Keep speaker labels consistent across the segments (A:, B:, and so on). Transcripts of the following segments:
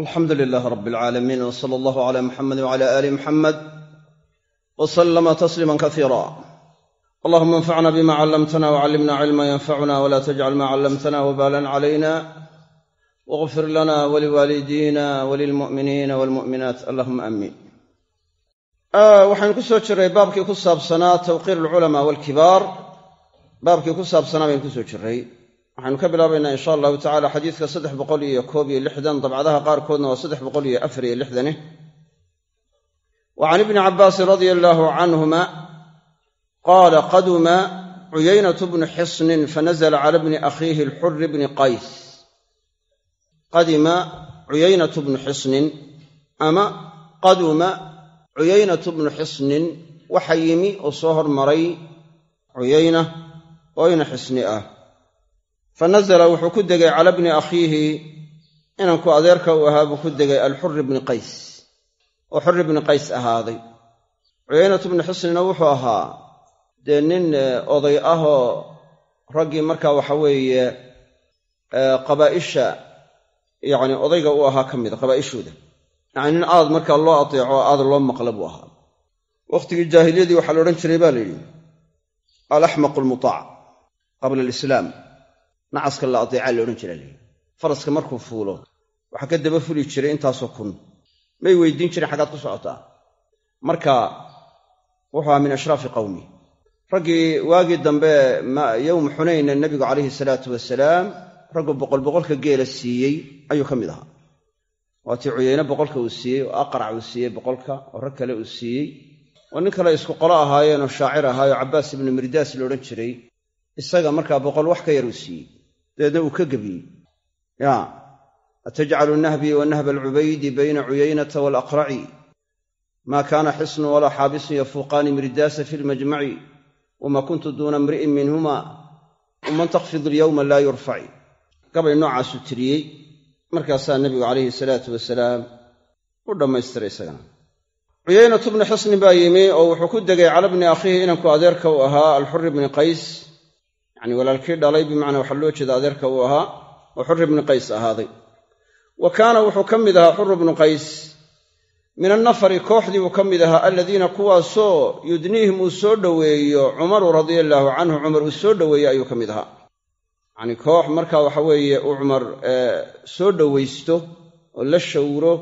A: alxamdu lilaah rab alcaalamiin w sala allahu cala muxamed wcala aali muxamed w salama tasliima kasiira allahuma anfacna bima callamtana wcallimna cilma yanfacuna wla tajcal ma callamtana wbalan calayna waqfir lana waliwaalidiina walilmu'miniina walmu'minaat allahuma amiin waxaynu ku soo jiray baabkii ku saabsanaa tawqiir alculamaa walkibaar baabkii ku saabsanaa baynu ku soo jiray waxaynu ka bilaabaynaa insha allahu tacala xadiidka saddex boqol iyo koob iyo lixdan dabcadaha qaarkoodna waa saddex boqol iyo afar iyo lixdane wa can ibni cabbaasin radia allaahu canhuma qaala qaduma cuyaynatu bnu xisnin fanazla cala bni akhiihi alxuri bni qays. Qadima cuyaynatu bnu xisnin ama qaduma cuyaynatu bnu xisnin waxa yimi oo soo hormaray cuyayna oo xisni ah fa nazala wuxuu ku degay cala bni akhiihi inanku adeerka uu ahaa buu ku degay alxuri bni qays oo xuri bni qays ahaaday cuyaynatu bni xisnina wuxuu ahaa dee nin oday ahoo raggii markaa waxa weeye qabaa'isha yacni odayga uu ahaa ka mida qabaa'ishooda yacni nin aad markaa loo ateeco oo aad loo maqla buu ahaa wakhtigii jaahiliyadii waxaa la odhan jiray baa la yidhi alaxmaqu almutaac qabla alislaam nacaska la adeecaa la odhan jiraa layidhi faraska markuu fuulo waxaa ka daba fuli jiray intaasoo kun. May weydiin jireen xaggaad ku socotaa. Marka wuxuu ahaa min ashraafi qawmi. Raggii waagii dambe yowma xunayna nebigu calayhi salaatu wasalaam raggu boqol boqolka geela siiyey ayuu ka mid ahaa. Waatii cuyeyne boqolka uu siiyey oo aqrac uu siiyey boqolka oo rag kale uu siiyey. Oo nin kale isku qolo ahaayeenoo shaacir ahaayoo cabbaas ibnu mirdaas la odhan jiray. Isaga markaa boqol wax ka yar uu siiyey dabeedna uu ka gebiyey ya atajcalu nahbii wa nahba alcubaydi bayna cuyaynata waalaqraci maa kaana xisnu walaa xaabisun yafuuqaani mirdaasa fi lmajmaci wama kuntu duuna imri'in minhuma. Waman takfid alyowma laa yurfaci gabay noocaasuu tiriyey. Markaasaa nebigu calayhi salaatu wasalaam u dhammaystiray isagana. Cuyaynatu bni xusni baa yimi oo wuxuu ku degay cala bni akhiihi inanku adeerka uu ahaa alxuri bni qays yacni walaalkii dhalay bimacnaa waxaa loo jeeda adeerka uu ahaa oo xuri bni qays ahaaday. Wa kaana wuxuu ka mid ahaa xuru bnu qays. Min annafari kooxdii uu ka mid ahaa aladiina kuwaasoo yudniihim uu soo dhoweeyo cumaru radia allaahu canhu cumar uu soo dhoweeyey ayuu ka mid ahaa. Yacnii koox markaa waxa weeye uu cumar soo dhowaysto oo la shawro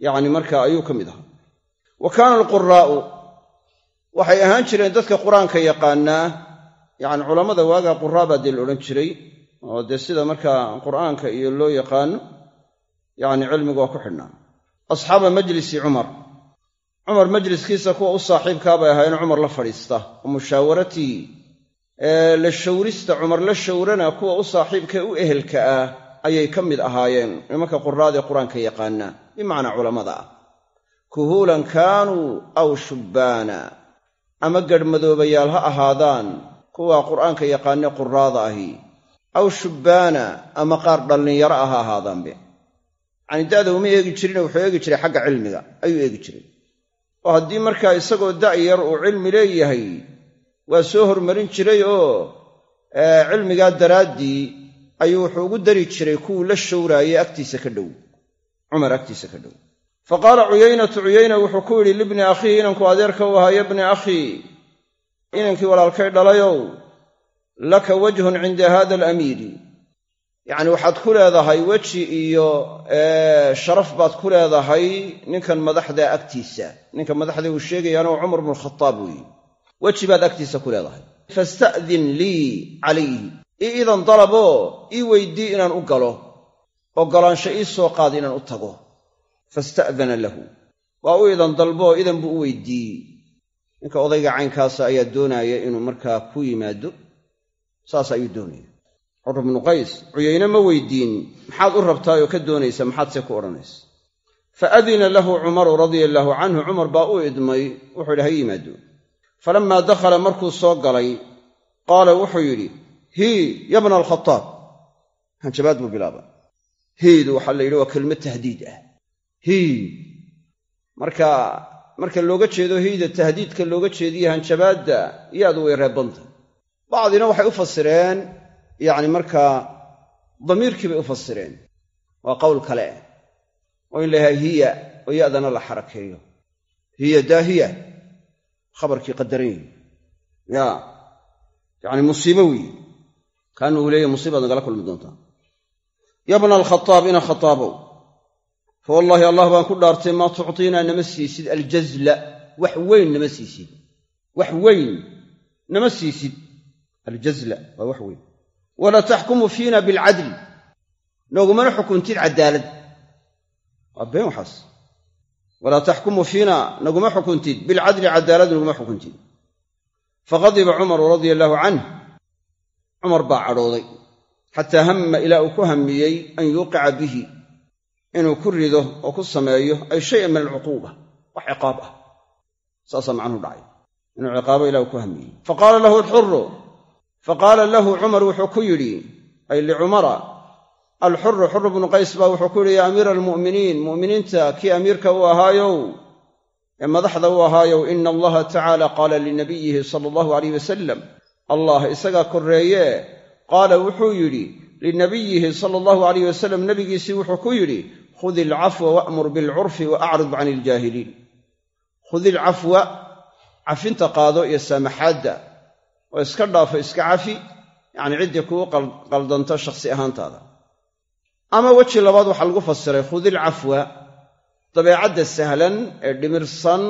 A: yacni markaa ayuu ka mid ahaa. Wa kaana alquraa'u waxay ahaan jireen dadka qur'aanka yaqaanaa yacni culammada waagaa quraa baa dee la odhan jiray oo dee sida markaa qur'aanka iyo loo yaqaano yacni cilmigu waa ku xidhnaa. Asxaaba majlisi cumar. Cumar majliskiisa kuwa u saaxiibkaa bay ahaayeen cumar la fadhiista. Wa mushaawaratii la shawrista cumar la shawrana kuwa u saaxiibkae u ehelka ah ayay ka mid ahaayeen. Nimanka quraadee qur'aanka yaqaana bimacnaa culammada ah. Kuhuulan kaanuu aw shubbaana ama gadhmadoobayaal ha ahaadaan kuwa qur'aanka yaqaane quraada ahi aw shubbaana ama qaar dhallinyaro ah ha ahaadaanbe. Yacni da'da uma eegi jirine wuxuu eegi jiray xagga cilmiga ayuu eegi jiray. Oo haddii markaa isagoo da'yar uu cilmi leeyahay waa soo hormarin jiray oo cilmigaa daraaddii ayuu wuxuu ugu dari jiray kuwuu la shawraayey agtiisa ka dhow. Cumar agtiisa ka dhow. Fa qaala cuyaynatu cuyayna wuxuu ku yidhi libni akhiihi inanku adeerka u ahaa ya bni akhii inankii walaalkay dhalayow laka wajhun cinda hada alamiiri. Yacni waxaad ku leedahay weji iyo sharaf baad ku leedahay ninkan madaxda agtiisa. Ninka madaxda uu sheegayaana waa cumar bnukhataab weeye weji baad agtiisa ku leedahay. Fasta'din lii calayhi. Ii idan dalaboo ii weydii inaan u galo. Oggolaansho ii soo qaad inaan u tago. Fasta'dana lahu. Waa u idan dalboo idan buu u weydiiyey ninka odayga caynkaasa ayaa doonaaya inuu markaa ku yimaado saas ayuu doonaya. Xur bnu qays cuyayne ma weydiin maxaad u rabtaa oo ka doonaysa maxaad se ku odhanaysa? Fa adina lahu cumaru radia allaahu canhu cumar baa u idmay wuxuu yidhi ha yimaado. Falammaa dakhala markuu soo galay qaala wuxuu yidhi hii yabna alkhataab hanjabaad buu bilaaba hiidu waxaa la yidhi waa kelmad tahdiid ah. Hii marka marka looga jeedo hiida tahdiidka looga jeediyo hanjabaadda yaadu way reebanta. Bacdina waxay u fasireen yacni markaa damiirkii bay u fasireen. Waa qowl kale oo in la yahaa hiya oo ya'dana la xarakeeyo. Hiya daahiya khabarkii qadaran yihi ya yacni musiibo weeye kaana uu leeyahy musiibaad nagala kulmi doontaa. Ya bna alkhataab ina khataabow fa wallaahi allah baan ku dhaartay maa tuctiinaa nama siisid aljazla. Wax weyn nama siisid wax weyn nama siisid aljazla. Waa wax weyn. Walaa taxkumu fiina bilcadl noogumana xukuntid caddaalad waa been waxaas. Walaa taxkumu fiina naguma xukuntid. Bilcadli caddaalad naguma xukuntid. Faqadiba cumaru radia allaahu canh cumar baa cadhooday. Xataa hamma ilaa uu ku hammiyey an yuuqica bihi inuu ku rido oo ku sameeyo ay shayan min alcuquuba wax ciqaab ah. Saasaa macnuhu dhacay. Inuu ciqaabo ilah uu ku hammiyey faqaala lahu alxuru faqaala lahu cumar wuxuu ku yidhi ay licumara alxuru xuru bnu qays baa wuxuu ku yidhi yaa amiira almu'miniin mu'miniinta kii amiirka u ahaayow ee madaxda u ahaayow ina allaha tacaala qaala linabiyihi sala allahu alayh wasalam allah isagaa korreeye. Qaala wuxuu yidhi linabiyihi sala allahu alayh wasalam nebigiisii wuxuu ku yidhi khudi alcafwa wa'mur bilcurfi wa acrid can iljaahiliin khudi alcafwa cafinta qaado iyo saamaxaadda oo iska dhaafo iska cafi yacnii ciddii kuu qaldanto shakhsi ahaantaada ama weji labaad waxaa lagu fasiray khudi alcafwa dabeecadda sahlan ee dhimirsan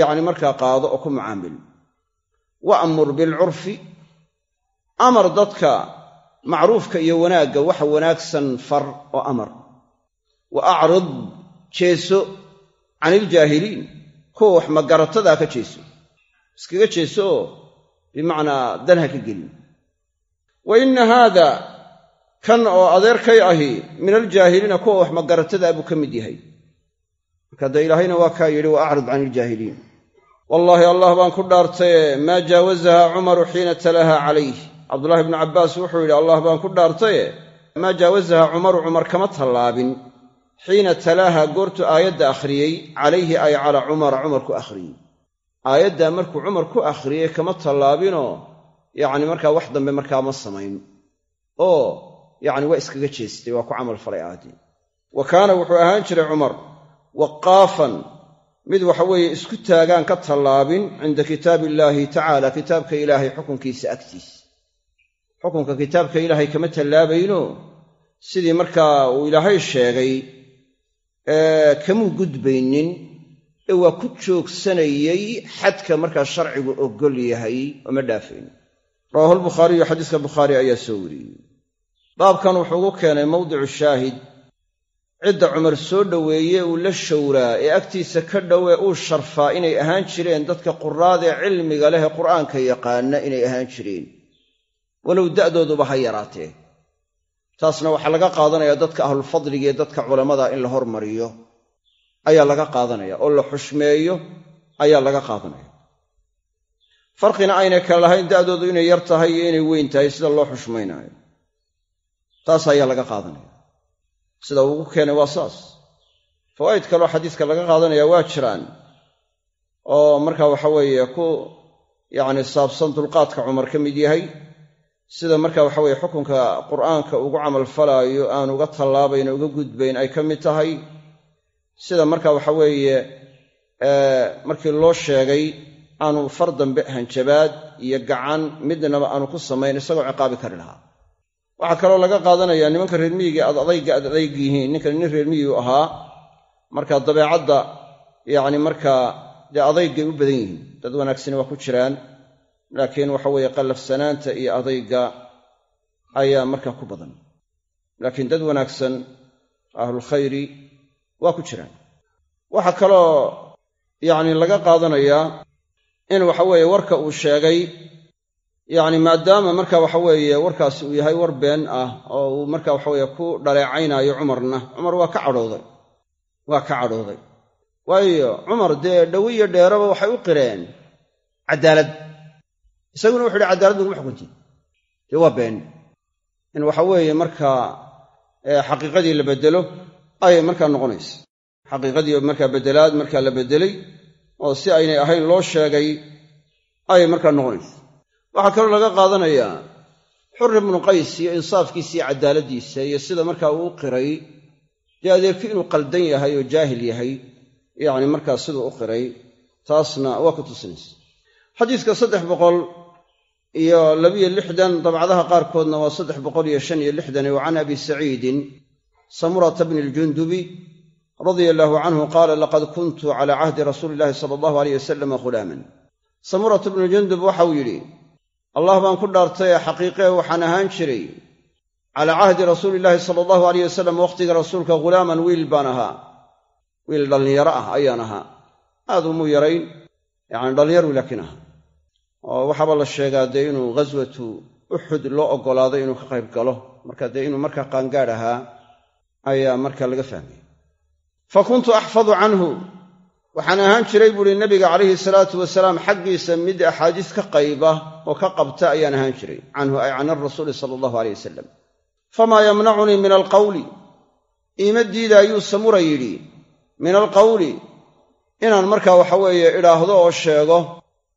A: yacni markaa qaado oo ku mucaamil wa'mur bilcurfi amar dadka macruufka iyo wanaagga waxa wanaagsan far oo amar wa acrid jeeso can iljaahiliin kuwa wax magaratadaa ka jeeso. Iskaga jeeso oo bimacnaa dan ha ka gelin. Wa inna haada kan oo adeerkay ahi min aljaahiliina kuwa wax magaratadaa buu ka mid yahay. Marka dee ilaahayna waa kaa yidhi wa acrid can iljaahiliin wallaahi allah baan ku dhaartaye maa jaawazaha cumaru xiina talaha calayh cabdullaahi bnu cabbaas wuxuu yidhi allah baan ku dhaartaye maa jaawazaha cumaru cumar kama tallaabin xiina talaaha goortuu aayadda akhriyey calayhi ay calaa cumara cumar ku akhriyey. Aayaddaa markuu cumar ku akhriyey kama tallaabinoo yacni markaa wax dambe markaa ma samayn. Oo yacni waa iskaga jeestay waa ku camal falay aayaddii wa kaana wuxuu ahaan jiray cumar waqaafan mid waxa weeye isku taagaan ka tallaabin cinda kitaabi illaahi tacaala kitaabka ilaahay xukunkiisa agtiisa xukunka kitaabka ilaahay kama tallaabayno? Sidii markaa uu ilaahay sheegay kamuu gudbaynin ee waa ku joogsanayey xadka markaa sharcigu oggol yahay ooma dhaafayn rawaahu lbukhaariyu xadiiska bukhaari ayaa soo wariyey. Baabkan wuxuu ugu keenay mawdicu shaahid cidda cumar soo dhoweeye uu la showraa ee agtiisa ka dhowee uu sharfaa inay ahaan jireen dadka quraadee cilmiga leh ee qur'aanka yaqaana inay ahaan jireen. Walow da'dooduba ha yaraatee taasna waxaa laga qaadanayaa dadka ahlulfadliga ee dadka culammada in la hormariyo. Ayaa laga qaadanaya oo la xushmeeyo ayaa laga qaadanaya. Farqina aynay kale lahayn da'doodu inay yar tahay iyo inay weyn tahay sida loo xushmaynaayo taas ayaa laga qaadanaya. Sida uugu keenay waa saas. Fawaa'id kaleo xadiiska laga qaadanaya waa jiraan. Oo marka waxa weeye ku yacni saabsan dulqaadka cumar ka mid yahay sida marka waxa weeye xukunka qur'aanka ugu camalfalaayo aan uga tallaabayn uga gudbayn ay ka mid tahay sida marka waxa weeye markii loo sheegay aanu far dambe hanjabaad iyo gacan midnaba aanu ku samayn isagoo ciqaabi kari lahaa. Waxaa kaloo laga qaadanayaa nimanka reermiyiga aad adayga aad adayg yihiin. Ninkan nin reermiyigu ahaa marka dabeecadda yacni markaa dee adaygay u badan yihiin. Dad wanaagsani waa ku jiraan laakiin waxa weeye qallafsanaanta iyo adayga ayaa markaa ku badan. Laakiin dad wanaagsan ahlulkhayri waa ku jiraan. Waxaa kaloo yacni laga qaadanayaa in waxa weeye warka uu sheegay yacni maadaama marka waxa weeye warkaasi uu yahay war been ah oo uu marka waxaweeye ku dhaleecaynaayo cumarna cumar waa ka cadhooday waa ka cadhooday waayo cumar dee dhowi iyo dheeraba waxay u qireen caddaalad isaguna wuxu uhi cadaalad naguma xukuntiin dee waa been in waxa weeye markaa xaqiiqadii la beddelo ayay markaa noqonaysa. Xaqiiqadii markaa beddelaad markaa la beddelay oo si aynay ahayn loo sheegay ayay markaa noqonaysa. Waxaa kaloo laga qaadanayaa xur ibnu qays iyo insaafkiisa iyo caddaaladdiisa iyo sida markaa uu qiray. Dee adeerkii inuu qaldan yahay oo jaahil yahay yacni markaas siduu u qiray taasna waa ku tusinaysa. Xadiiska saddex boqol iyo labiyo lixdan dabcadaha qaarkoodna waa saddex boqol iyo shan iyo lixdan wa can abi saciidin samurata bni ljundubi radia allaahu canhu qaala laqad kuntu cala cahdi rasuuli illahi sala allahu aleyh wasalama ghulaaman. Samurata bnu jundub waxau yidhi allah baan ku dhaartay ee xaqiiqee waxaan ahaan jiray. Calaa cahdi rasuuli illaahi sala allahu aleyh wasalam wakhtiga rasuulka ghulaaman wiil baan ahaa. Wiil dhallinyaro ah ayaan ahaa. Aad umuu yarayn yacni dhallinyaru laakiin ahaa oo waxaaba la sheegaa dee inuu ghaswatu uxud loo oggolaaday inuu ka qayb galo. Marka dee inuu markaa qaangaadh ahaa ayaa markaa laga fahmaya fa kuntu axfadu canhu. Waxaan ahaan jiray buuhi nabiga calayhi salaatu wasalaam xaggiisa mid axaadiis ka qayba oo ka qabta ayaan ahaan jiray. Canhu ay can arasuuli sala allahu aleyh wasalam famaa yamnacunii min alqawli? Iima diida ayuu samura yidhi min alqawli? Inaan markaa waxa weeye idhaahdo oo sheego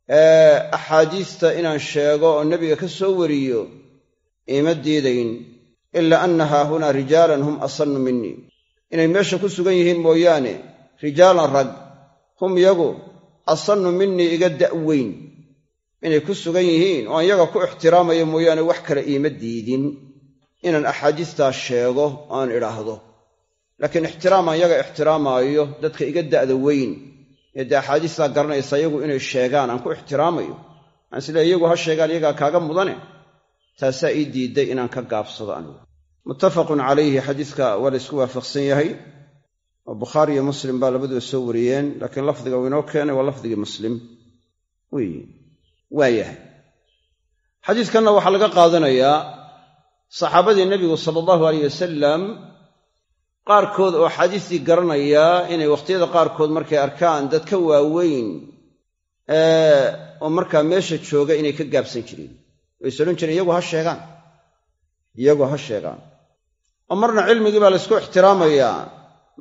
A: axaadiista inaan sheego oo nebiga ka soo wariyo iima diidayn ilaa anna haahunaa rijaalan hum asannu minii inay meesha ku sugan yihiin mooyaane rijaalan rag. Hum yagu asannu minii iga da'weyn inay ku sugan yihiin oo aan yaga ku ixtiraamayo mooyaane wax kale iima diidin. Inaan axaadiistaa sheego oo aan idhaahdo. Laakiin ixtiraamaan yaga ixtiraamaayo dadka iga da'da weyn ee dee axaadiistaa garanaysa iyagu inay sheegaan aan ku ixtiraamayo. Aan isleey iyagu ha sheegaan iyagaa kaaga mudane taasaa ii diidday inaan ka gaabsado anigu. Muttafaqun calayhi xadiiska waa la ysku waafaqsan yahay. Oo bukhaari iyo muslim baa labaduba soo wariyeen laakiin lafdiga uu inoo keenay waa lafdigii muslim. Weeye waa yahay. Xadiiskanna waxaa laga qaadanayaa saxaabadii nebigu sala allahu aleyh wasalam qaarkood oo xadiistii garanaya inay wakhtiyada qaarkood markay arkaan dad ka waaweyn oo markaa meesha jooga inay ka gaabsan jireen. Way is odhan jireen iyagu ha sheegaan. Iyagu ha sheegaan. Oo marna cilmigii baa laysku ixtiraamayaa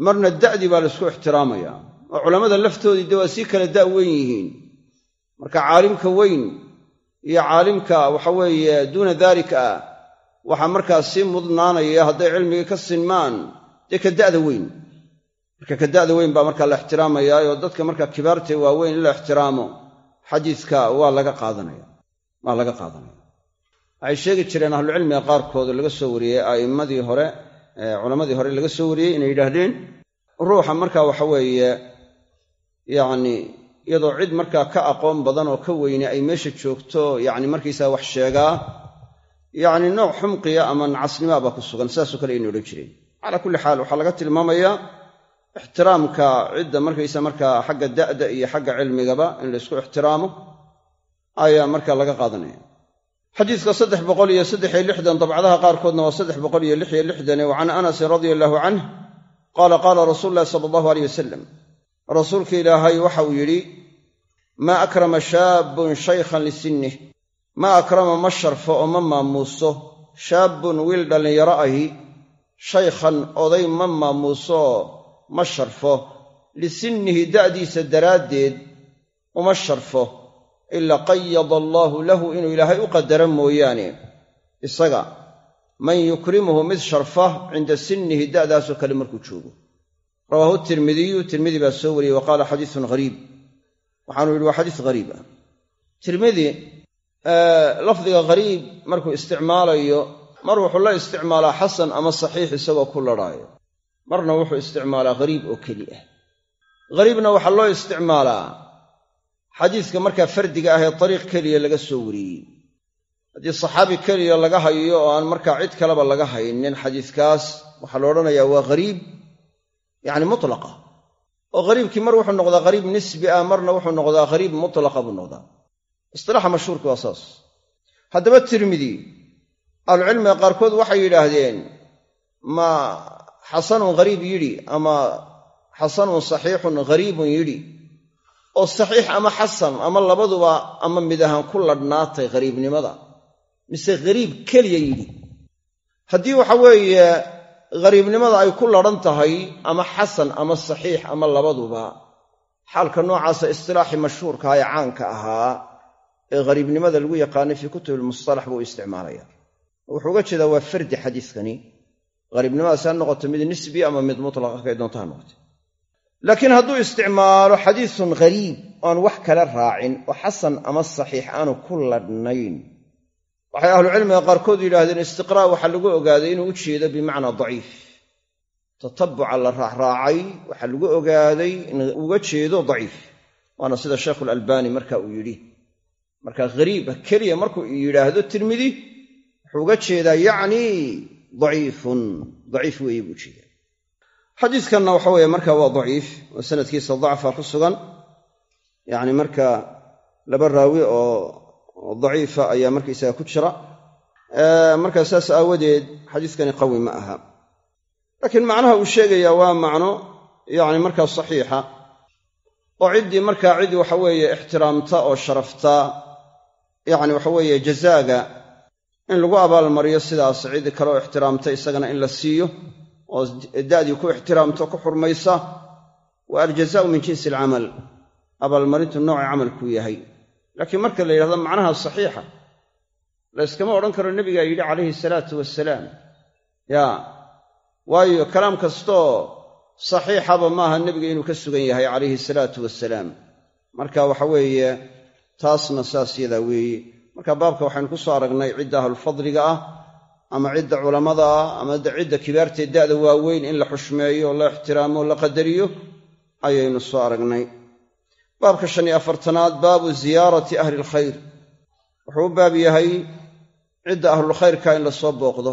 A: marna da'dii baa laysku ixtiraamayaa oo culammada laftoodii dee waa sii kala da' weyn yihiin. Marka caalimka weyn iyo caalimka waxa weeye duuna daalika ah waxaa markaa sii mudnaanaya hadday cilmigii ka sinmaan dee ka da'da weyn. Marka ka da'da weyn baa markaa la ixtiraamayaa oo dadka markaa kibaartee waaweyn in la ixtiraamo. Xadiiska waa laga qaadanaya. Waa laga qaadanaya. Waxay sheegi jireen ahlucilmiga qaarkood oo laga soo wariyey a'immadii hore culammadii hore laga soo wariyey inay yidhaahdeen ruuxa markaa waxa weeye yacni iyadoo cid markaa ka aqoon badan oo ka weyne ay meesha joogto yacni markaysaa wax sheegaa yacni nooc xumqiya ama nacasnimaa baa ku sugan sidaasoo kale aynu odhan jireen calaa kulli xaal waxaa laga tilmaamayaa ixtiraamka cidda markaysa markaa xagga da'da iyo xagga cilmigaba in laysku ixtiraamo ayaa markaa laga qaadanaya. Xadiiska saddex boqol iyo saddex iyo lixdan dabcadaha qaarkoodna waa saddex boqol iyo lix iyo lixdan wa can anasin radia allaahu canh qaala qaala rasuulu ulahi sala allahu aleyh wasalam rasuulka ilaahay waxauu yidhi maa akrama shaabun shaykhan lisinnih maa akrama ma sharfo oo ma maamuuso shaabun wiil dhallinyaro ahi shaykhan oday ma maamuuso ma sharfo. Lisinnihi da'diisa daraaddeed uma sharfo. Ilaa qayada allaahu lahu inuu ilaahay u qadara mooyaane. Isaga man yukrimuhu mid sharfa cinda sinnihi da'daasoo kale markuu joogo. Rawaahu tirmidiyu tirmidi baa soo wariyey wa qaala xadiisun ghariib waxaanu yidhi waa xadiis ghariib ah. Tirmidi lafdiga ghariib markuu isticmaalayo mar wuxuu la isticmaalaa xasan ama saxiix isagoo ku ladhaayo. Marna wuxuu isticmaalaa ghariib oo keli ah. Ghariibna waxaa loo isticmaalaa xadiiska markaa fardiga ah ee dariiq keliya laga soo wariyey. Haddii saxaabi keliya laga hayo oo aan markaa cid kaleba laga haynin xadiiskaas waxaa la odhanayaa waa ghariib yacni mutlaqa. Oo ghariibkii mar wuxuu noqdaa ghariib nisbi ah marna wuxuu noqdaa ghariib mutlaqa buu noqdaa. Istilaaxa mashhuurka waa saas. Haddaba tirmidi ahlucilmiga qaarkood waxay yidhaahdeen ma xasanun ghariib yidhi ama xasanun saxiixun ghariibun yidhi. Oo saxiix ama xasan ama labaduba ama mid ahaan ku ladhnaatay ghariibnimada. Mise ghariib keliya yidhi. Haddii waxa weeye ghariibnimada ay ku ladhan tahay ama xasan ama saxiix ama labaduba xaalka noocaasa istilaaxii mashhuurkaha ee caanka ahaa ee ghariibnimada lagu yaqaanay fii kutubi lmustalax buu isticmaalaya wuxuu uga jeedaa waa fardi xadiiskani. Hariibnimadaasi ha noqoto mid nisbi ama mid mutlaqa kay doonto ha noqoto laakiin hadduu isticmaalo xadiisun ghariib oan wax kala raacin oo xasan ama saxiix aanu ku ladhnayn waxay ahlucilmiga qaarkood yidhaahdeen istiqraa' waxaa lagu ogaaday inuu u jeedo bimacnaa daciif. Tatabuca la raacraacay waxaa lagu ogaaday in uga jeedo daciif. Waana sida sheikhulalbani marka uu yidhi. Marka hariiba keliya markuu yidhaahdo tirmidi wuxuu uga jeedaa yacnii daciifun daciif weeye buu jeeda xadiiskanna waxa weeye marka waa daciif oo sanadkiisa dacfa ku sugan yacni marka laba raawi oo daciifa ayaa markaysaga ku jira. Markaa saas aawadeed xadiiskani qawi ma aha. Laakiin macnaha uu sheegayaa waa macno yacni markaa saxiixa oo ciddii markaa cid waxa weeye ixtiraamta oo sharafta yacni waxa weeye jazaaga in lagu abaalmariyo sidaas cid kaleo ixtiraamta isagana in la siiyo oo da'dii ku ixtiraamto ku xurmaysa wa aljazaau min jinsi alcamal. Abaalmarintu noocay camalkuu yahay. Laakiin marka la yidhahdo macnaha saxiixa layskama odhan karo nebigaa yidhi calayhi salaatu wasalaam yaa waayo kalaam kastoo saxiixaba maaha nebiga inuu ka sugan yahay calayhi salaatu wasalaam marka waxa weeye taasna saas yadaa weeye marka baabka waxaynu ku soo aragnay cidda ahlulfadliga ah ama cidda culammada ah ama cidda kibaartee da'da waaweyn in la xushmeeyo la ixtiraamo la qadariyo ayaynu soo aragnay. Baabka shan iyo afartanaad baabu ziyaarati ahli ilkhayr wuxuu u baab yahay cidda ahlulkhayrka in la soo booqdo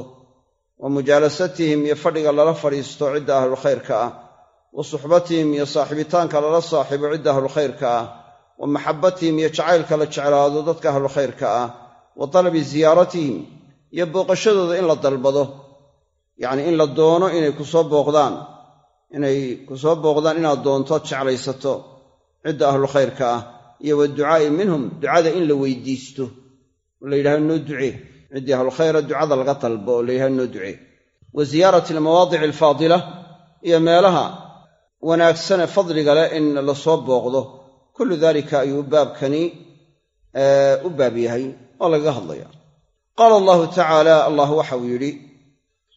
A: wa mujaalasatihim iyo fadhiga lala fadhiisto cidda ahlulkhayrka ah wa suxbatihim iyo saaxiibitaanka lala saaxiibo cidda ahlulkhayrka ah wa maxabbatihim iyo jacaylka la jeclaado dadka ahlulkhayrka ah wa talabi ziyaaratihim iyo booqashadooda in la dalbado. Yacnii in la doono inay ku soo booqdaan inay ku soo booqdaan inaad doonto jeclaysato cidda ahlulkhayrka ah iyo waducaa'i minhum ducada in la weydiisto. Oo la yidhahdo noo ducee. Ciddii ahlulkhayra ducada laga dalbo oo la yidhahdo noo ducee. Wa ziyaarati almawaadici alfaadila iyo meelaha wanaagsane fadliga leh in la booqdo kullu daalika ayuu baabkani u baab yahay oo lagaga hadlaya qaala allahu tacaala allah waxa uu yidhi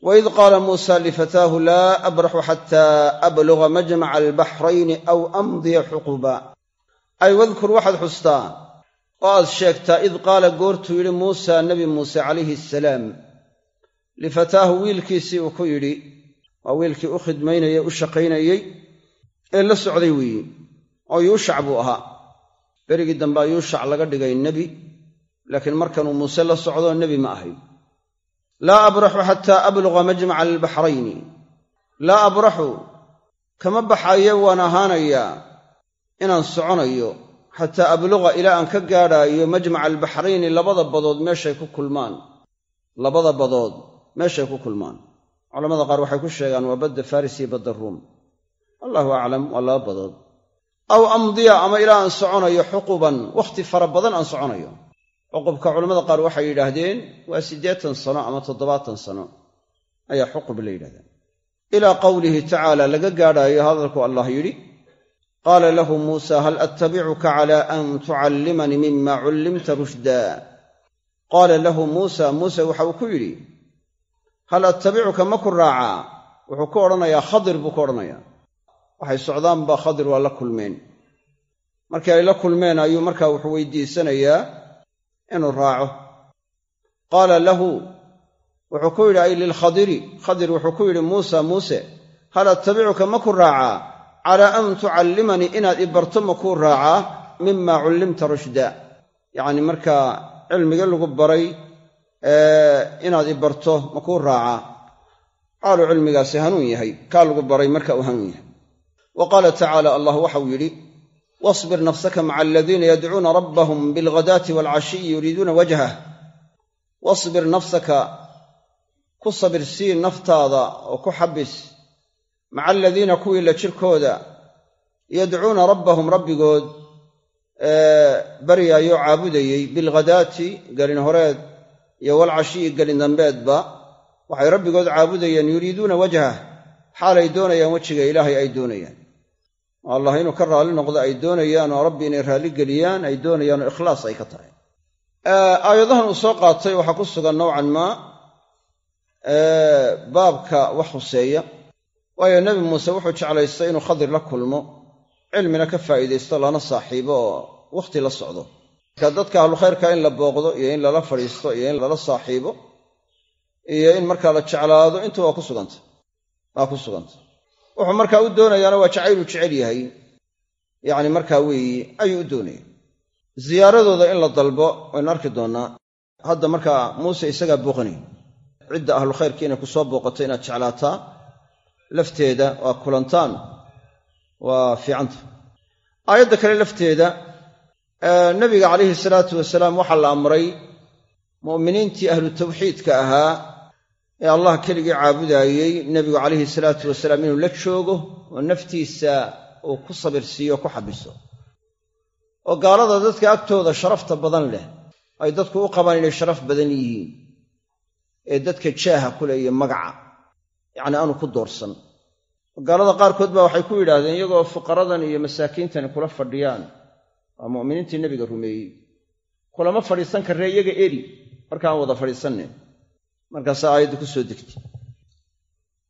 A: waid qaala muusa lifataahu laa abraxu xataa abluga majmaca albaxrayni aw amdiya xuquba. Ay wadkur waxaad xustaa oo aad sheegtaa id qaala goortuu yidhi muusa nebi muuse calayhi asalaam lifataahu wiilkiisii uu ku yidhi waa wiilkii u khidmaynayey u shaqaynayey ee la socday weeye oo yuushac buu ahaa. Berigii dambea yuushac laga dhigay nebi laakiin markanuu muuse la socdo nebi ma ahay laa abraxu xataa abluga majmaca albaxrayni. Laa abraxu kama baxaye waan ahaanayaa inaan soconayo xataa abluga ilaa aan ka gaadhaayo majmaca albaxrayni labada badood meeshay ku kulmaan. Labada badood meeshay ku kulmaan. Culamada qaar waxay ku sheegaan waa badda faris iyo badda ruum. Allahu aclam waa laba badood aw amdiya ama ilaa aan soconayo xuquban wakhti fara badan aan soconayo. Cuqubka culamada qaar waxay yidhaahdeen waa siddeetan sano ama toddobaatan sano ayaa xuqub la yidhahdaa. Ilaa qowlihi tacaala laga gaadhaayo hadalku allah yidhi qaala lahu muusa hal attabicuka cala an tucallimanii mima cullimta rushda? Qaala lahu muusa muuse waxa uu ku yidhi hal attabicuka ma ku raacaa? Wuxuu ku odhanayaa khadir buu ku odhanayaa waxay socdaanba khadir waa la kulmeen. Markii ay la kulmeen ayuu markaa wuxuu weydiisanayaa inuu raaco. Qaala lahu wuxuu ku yidhi ay lilkhadiri khadir wuxuu ku yidhi muusa muuse hal attabicuka ma ku raacaa? Calaa an tucallimanii inaad i barto ma kuu raacaa? Mima cullimta rushda. Yacni markaa cilmiga lagu baray inaad i barto ma kuu raacaa? Xaaluu cilmigaasi hanuun yahay. Kaa lagu baray marka uu hanuun yahay wa qaala tacaala allah waxauu yidhi wasbir nafsaka maca aladiina yadcuuna rabbahum bilghadaati waalcashiyi yuriiduuna wajhah wasbir nafsaka ku sabirsii naftaada oo ku xabis maca aladiina kuwii la jirkooda yadcuuna rabbahum rabbigood baryaayoo caabudayey bilghadaati gelin horeed iyo walcashiyi gelin dambeedba waxay rabbigood caabudayeen yuriiduuna wajhah xaalay doonayaan wejiga ilaahay ay doonayaan oo allah inuu ka raalli noqdo ay doonayaan oo rabbi inay raalli geliyaan ay doonayaan oo ikhlaas ay ka tahay. Aayadahan uu soo qaatay waxaa ku sugan nowcan maa baabka wax huseeya. Waayo nebi muuse wuxuu jeclaystay inuu khadir la kulmo cilmina ka faa'iidaysto lana saaxiibo oo wakhti la socdo. Marka dadka ahlukhayrka in la booqdo iyo in lala fadhiisto iyo in lala saaxiibo iyo in markaa la jeclaado intu waa ku suganta waa ku suganta wuxuu markaa u doonayaana waa jacayluu jecel yahay. Yacni markaa weeye ayuu u doonaya ziyaaradooda in la dalbo waynu arki doonnaa hadda markaa muuse isagaa booqanaya cidda ahlukhayrka inay ku soo booqato inaad jeclaataa lafteeda waa kulantaan waa fiicanta. Aayadda kale lafteeda nabiga calayhi salaatu wasalaam waxaa la amray mu'miniintii ahlu tawxiidka ahaa ee allah keligii caabudaayey nebigu calayhi salaatu wasalaam inuu la joogo oo naftiisa uu ku sabirsiiyo o ku xabiso. oo gaalada dadka agtooda sharafta badan leh ay dadku u qabaan inay sharaf badan yihiin ee dadka jaaha ku leh iyo magaca yacni aanu ku doorsan. Gaalada qaarkood baa waxay ku yidhaahdeen iyagoo fuqaradan iyo masaakiintani kula fadhiyaan waa mu'miniintii nebiga rumeeyey. Kulama fadhiisan karree iyaga eri markaan wada fadhiisanne markaasaa aayaddu ku soo degtay.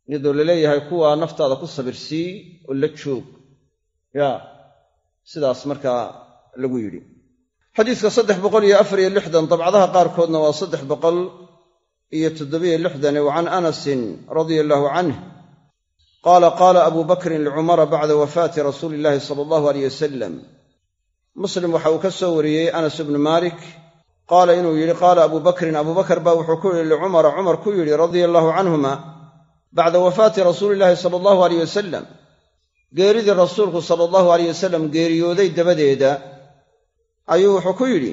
A: Iyadoo la leeyahay kuwaa naftaada ku sabirsii oo la joog. Yaa sidaas markaa lagu yidhi. Xadiiska saddex boqol iyo afar iyo lixdan dabcadaha qaarkoodna waa saddex boqol iyo toddobiyo lixdane wa can anasin radia allaahu canh qaala qaala abu bakrin licumara bacda wafaati rasuuli illaahi sala allahu aleyh wasalam muslim waxa uu ka soo wariyey anas ibnu maalik qaala inuu yidhi qaala abu bakrin. Abu bakar baa wuxuu ku yidhi licumara cumar ku yidhi radia allaahu canhuma bacda wafaati rasuuli illaahi sala allahu aleyh wasalam geeridii rasuulku sala allahu aleyh wasalam geeriyooday dabadeeda ayuu wuxuu ku yidhi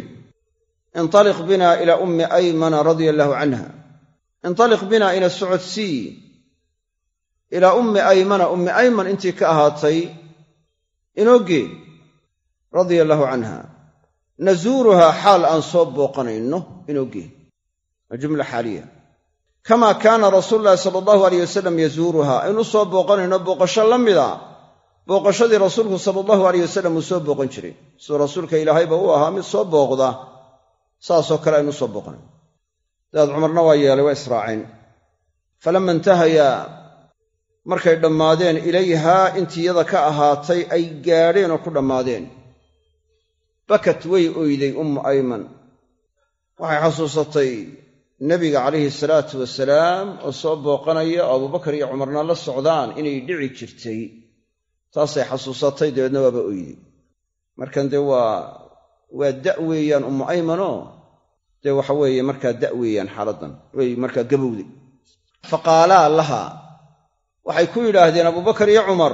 A: intaliq bina ilaa ummi aymana radia allaahu canha intaliq bina ina socodsii ilaa ummi aymana ummi ayman intii ka ahaatay inoo gee radia allaahu canha nazuuruhaa xaal aan soo booqanayno inoo gee waa jumla xaaliya. Kamaa kaana rasuulu llaahi sala allahu aleyh wasalam yazuuruhaa aynu soo booqanayno booqasho la mida booqashadii rasuulku sala allahu aleyh wasalam uu soo booqan jiray. Siduu rasuulka ilaahayba u ahaa mid soo booqda saasoo kale aynu soo booqanayn daad cumarna waa yeelay waa israaceen falama intahaya markay dhammaadeen ilayhaa intii yada ka ahaatay ay gaadheen oo ku dhammaadeen bakat way oyday ummu ayman. Waxay xasuusatay nebiga calayhi salaatu wasalaam oo soo booqanaya oo abubakar iyo cumarna la socdaan inay dhici jirtay. Taasay xasuusatay dabeedna waaba oyday. Markan dee waa waa da' weeyaan ummu aymanoo? Dee waxa weeye markaa da' weeyaan xaaladdan way markaa gabowday. Fa qaalaa laha waxay ku yidhaahdeen abubakar iyo cumar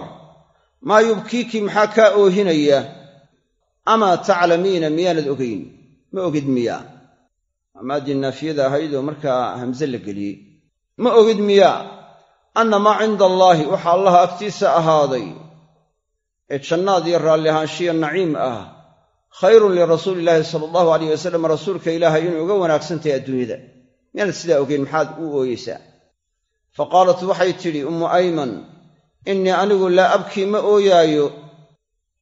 A: maa yubkiiki maxaa kaa oohinaya amaa taclamiina miyaanad ogayn ma ogid miyaa amaaddii naafiyada ahayd oo markaa hamse la geliyey ma ogid miyaa anna maa cinda allaahi waxa allaha agtiisa ahaaday ee jannaad iyo raalli ahaanshiya naciim ah khayrun lirasuuli illaahi sala allahu alayh wasalam rasuulka ilaahay inay uga wanaagsan tahay adduunyada miyaanad sidaa ogeyn maxaad u ooyeysaa fa qaalat waxay tidhi ummu ayman innii anigu laa abkii ma ooyaayo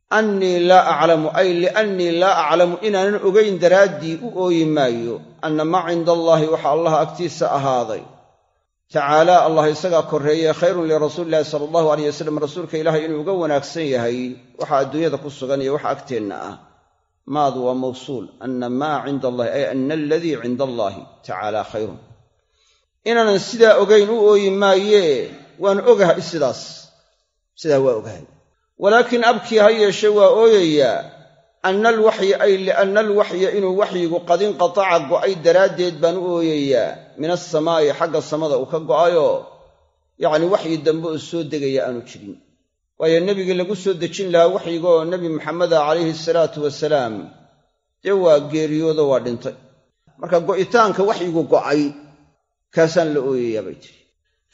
A: annii laa aclamu ay liannii laa aclamu inaanan ogayn daraaddii u ooyi maayo anna maa cinda allaahi waxa allaha agtiisa ahaaday. Tacaalaa allah isagaa korreeye khayrun lirasuuli illahi sala allahu aleyh wasalam rasuulka ilaahay inuu uga wanaagsan yahay waxa adduunyada ku sugan iyo waxa agteenna ah. Maadu waa mawsuul anna maa cinda allahi ay anna aladii cinda allaahi tacaalaa khayrun. Inaanan sidaa ogayn u ooyi maayee waan ogahay sidaas. Sidaa waa ogahay walaakin abkii ha yeeshe waa ooyayaa anna alwaxya ay lianna alwaxya inuu waxyigu qad inqataca go'ay daraaddeed baan u ooyayaa min asamaa'i xagga samada uu ka go'ayoo yacni waxyi dambe oo soo degaya aanu jirin. Waayo nebigii lagu soo dejin lahaa waxyigaoo nebi maxameda calayhi salaatu wasalaam dee waa geeriyoodo waa dhintay. Marka go'itaanka waxyigu go'ay kaasaan la ooyayaa bay tiri.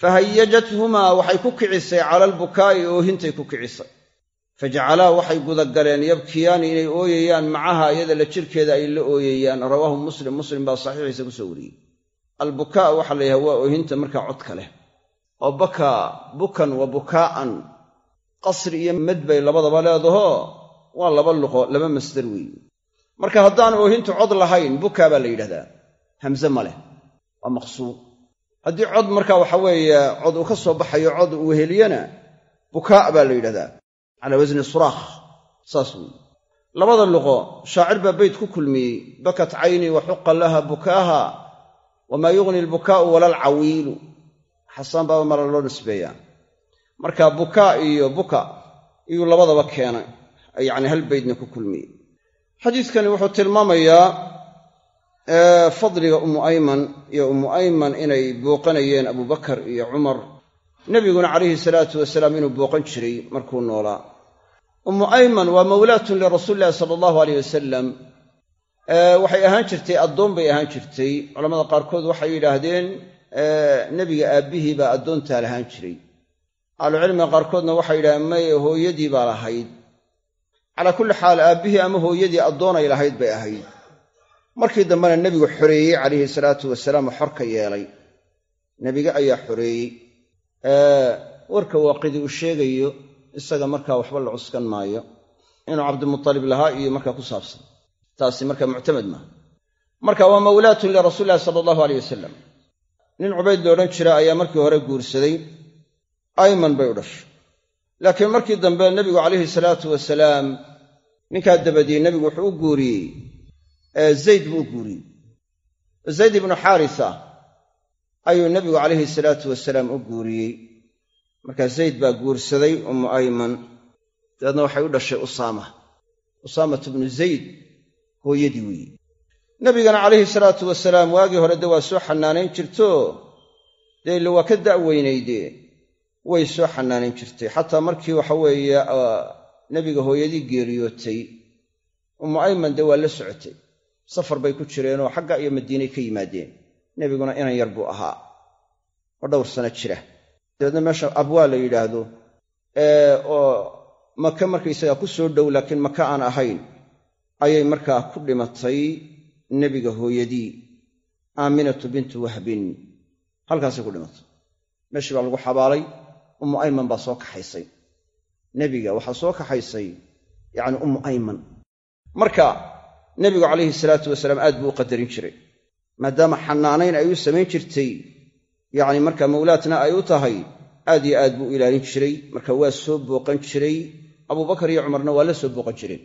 A: Fahayajathumaa waxay ku kicisay cala albukaa'i oohintay ku kicisay fajacalaa waxay gudagaleen yabkiyaani inay ooyayaan macaha iyada la jirkeeda ay la ooyayaan rawaahu muslim muslim baa saxiixiisa ku soo wariyey albukaa waxaa la yidhaha waa oohinta markaa codka leh oo bakaa bukan wa bukaa'an qasri iyo mad bay labadaba leedaho waa laba luqo laba masdar weeye marka haddaan oohintu cod lahayn bukaa baa la yidhahdaa hamse ma leh waa maqsuur haddii cod markaa waxa weeye cod uu ka soo baxayo cod uu heliyana bukaa baa la yidhahdaa calaa wasni suraakh saas weeye. Labada luqo shaacir baa beyt ku kulmiyey bakat caynii wa xuqa laha bukaaha wamaa yughni albukaa'u wala alcawiilu. Xasaan baaba mala loo nisbeeyaa. Marka bukaa iyo buka iyuu labadaba keenay yacni hal beydna ku kulmiyey. Xadiidkani wuxuu tilmaamayaa fadliga ummu ayman iyo ummu ayman inay booqanayeen abubakar iyo cumar. Nebiguna calayhi salaatu wasalaam inuu booqan jiray markuu noolaa ummu ayman waa mawlaatun lirasuuli illahi sala allahu aleyh wasalam waxay ahaan jirtay addoon bay ahaan jirtay. Culamada qaarkood waxay yidhaahdeen nebiga aabbihii baa addoontaa lahaan jiray. Ahlucilmiga qaarkoodna waxay yidhahdeen may hooyadii baa lahayd. Calaa kulli xaal aabbihii ama hooyadii addoonay lahayd bay ahayd. Markii dambena nebigu xoreeyey calayhi salaatu wasalaam oo xor ka yeelay. Nebiga ayaa xoreeyey warka waaqidi uu sheegayo isaga markaa waxba la cuskan maayo. Inuu cabdimutalib lahaa iyo markaa ku saabsan. Taasi marka muctamad maaha. Marka waa mawlaatun lirasuuli illahi sala allahu aleyh wasalam nin cubayd la odhan jira ayaa markii hore guursaday. Ayman bay u dhashay. Laakiin markii dambe nebigu calayhi salaatu wasalaam ninkaa dabadii nebigu wuxuu u guuriyey zayd buu u guuriyey. Zayd ibnu xaarisa ayuu nebigu calayhi salaatu wasalaam u guuriyey markaa zayd baa guursaday ummu ayman. Dabeedna waxay u dhashay usaama. Usaamatu bnu zayd hooyadii weeye nebigana calayhi salaatu wasalaam waagii hore de waa soo xanaanayn jirto? Dee ille waa ka da'weynayde way soo xanaanayn jirtay. Xataa markii waxa weeye nebiga hooyadii geeriyootay. Ummu ayman dee waa la socotay. Safar bay ku jireenoo xagga iyo madiinay ka yimaadeen. Nebiguna inan yar buu ahaa. Oo dhowr sano jira dabeedna meesha abwaa la yidhaahdo oo maka markaysagaa ku soo dhow laakiin maka aan ahayn ayay markaa ku dhimatay nebiga hooyadii aaminatu bintu wahbin. Halkaasay ku dhimatay. Meeshii baa lagu xabaalay ummu ayman baa soo kaxaysay. Nebiga waxaa soo kaxaysay yacni ummu ayman. Marka nebigu calayhi salaatu wasalaam aad buu u qadarin jiray maadaama xanaanayn ay u samayn jirtay yacni marka mawlaadna ay u tahay aad iyo aad buu ilaalin jiray marka waa soo booqan jiray abubakar iyo cumarna waa la soo booqan jireen.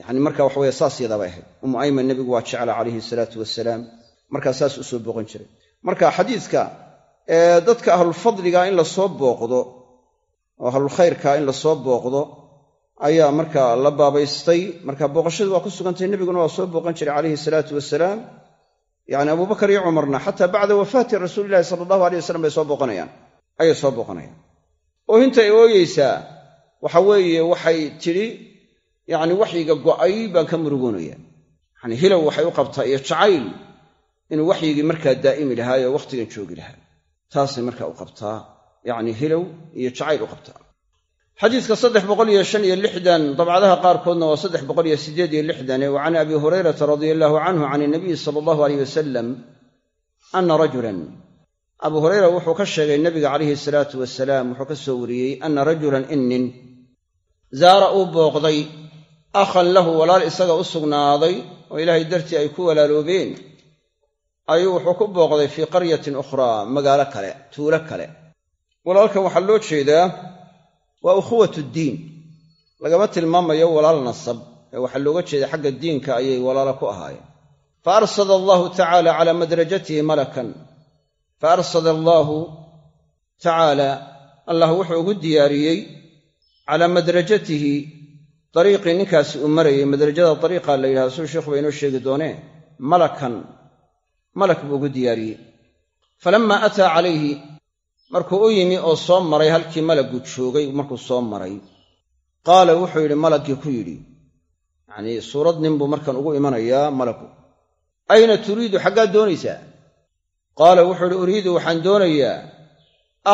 A: Yacni marka waxa weye saas yadaabay ahayd. Ummu ayman nebigu waa jecla calayhi salaatu wasalaam markaa saas u soo booqan jiray. Marka xadiidka dadka ahlulfadliga in la soo booqdo oo ahlulkhayrka in la soo booqdo ayaa marka la baabaystay. Marka booqashadu waa ku sugantay nebiguna waa soo booqan jiray calayhi salaatu wasalaam yacni abubakar iyo cumarna xataa bacda wafaati rasuulillahi sala allahu alay wasalam bay soo booqanayaan ayay soo booqanayaan oohinta ay ooyeysaa waxa weeye waxay tidhi yacni waxyiga go'ay baan ka murugoonaya yacni hilow waxay u qabtaa iyo jacayl inuu waxyigii markaa daa'imi lahaayoo wakhtigan joogi lahaa. Taasay markaa u qabtaa. Yacni hilow iyo jacayl u qabtaa xadiidka saddex boqol iyo shan iyo lixdan dabcadaha qaarkoodna waa saddex boqol iyo siddeed iyo lixdane wa can abi hurayrata radia allahu canhu can inabiyi sala allahu aleyh wasalam ana rajulan. Abu hurayra wuxuu ka sheegay nebiga calayhi salaatu wasalaam wuxuu ka soo wariyey ana rajulan inin zaara uu booqday akhan lahu walaal isaga u sugnaaday oo ilaahay dartii ay ku walaaloobeen. Ayuu wuxuu ku booqday fii qaryatin ukhraa magaalo kale tuulo kale. Walaalkan waxaa loo jeedaa waa ukhuwat ddiin lagama tilmaamayo walaal nasab. Ee waxaa looga jeeda xagga diinka ayay walaalo ku ahaayeen. Fa arsada allahu tacaala calaa madrajatihi malakan. Fa arsada allaahu tacaala allah wuxuu ugu diyaariyey calaa madrajatihi. Dariiqii ninkaasi uu marayay madrajada dariiqa la yidhahdo suu sheikhu ba inoo sheegi doonee malakan. Malak buu ugu diyaariyey. Falammaa ataa calayhi markuu u yimi oo soo maray halkii malaggu joogay markuu soo maray qaala wuxuu yidhi malaggii ku yidhi. Yacnii suurad nin buu markan ugu imanayaa malaggu ayna turiidu xaggaad doonaysaa? Qaala wuxuu idhi uriidu waxaan doonayaa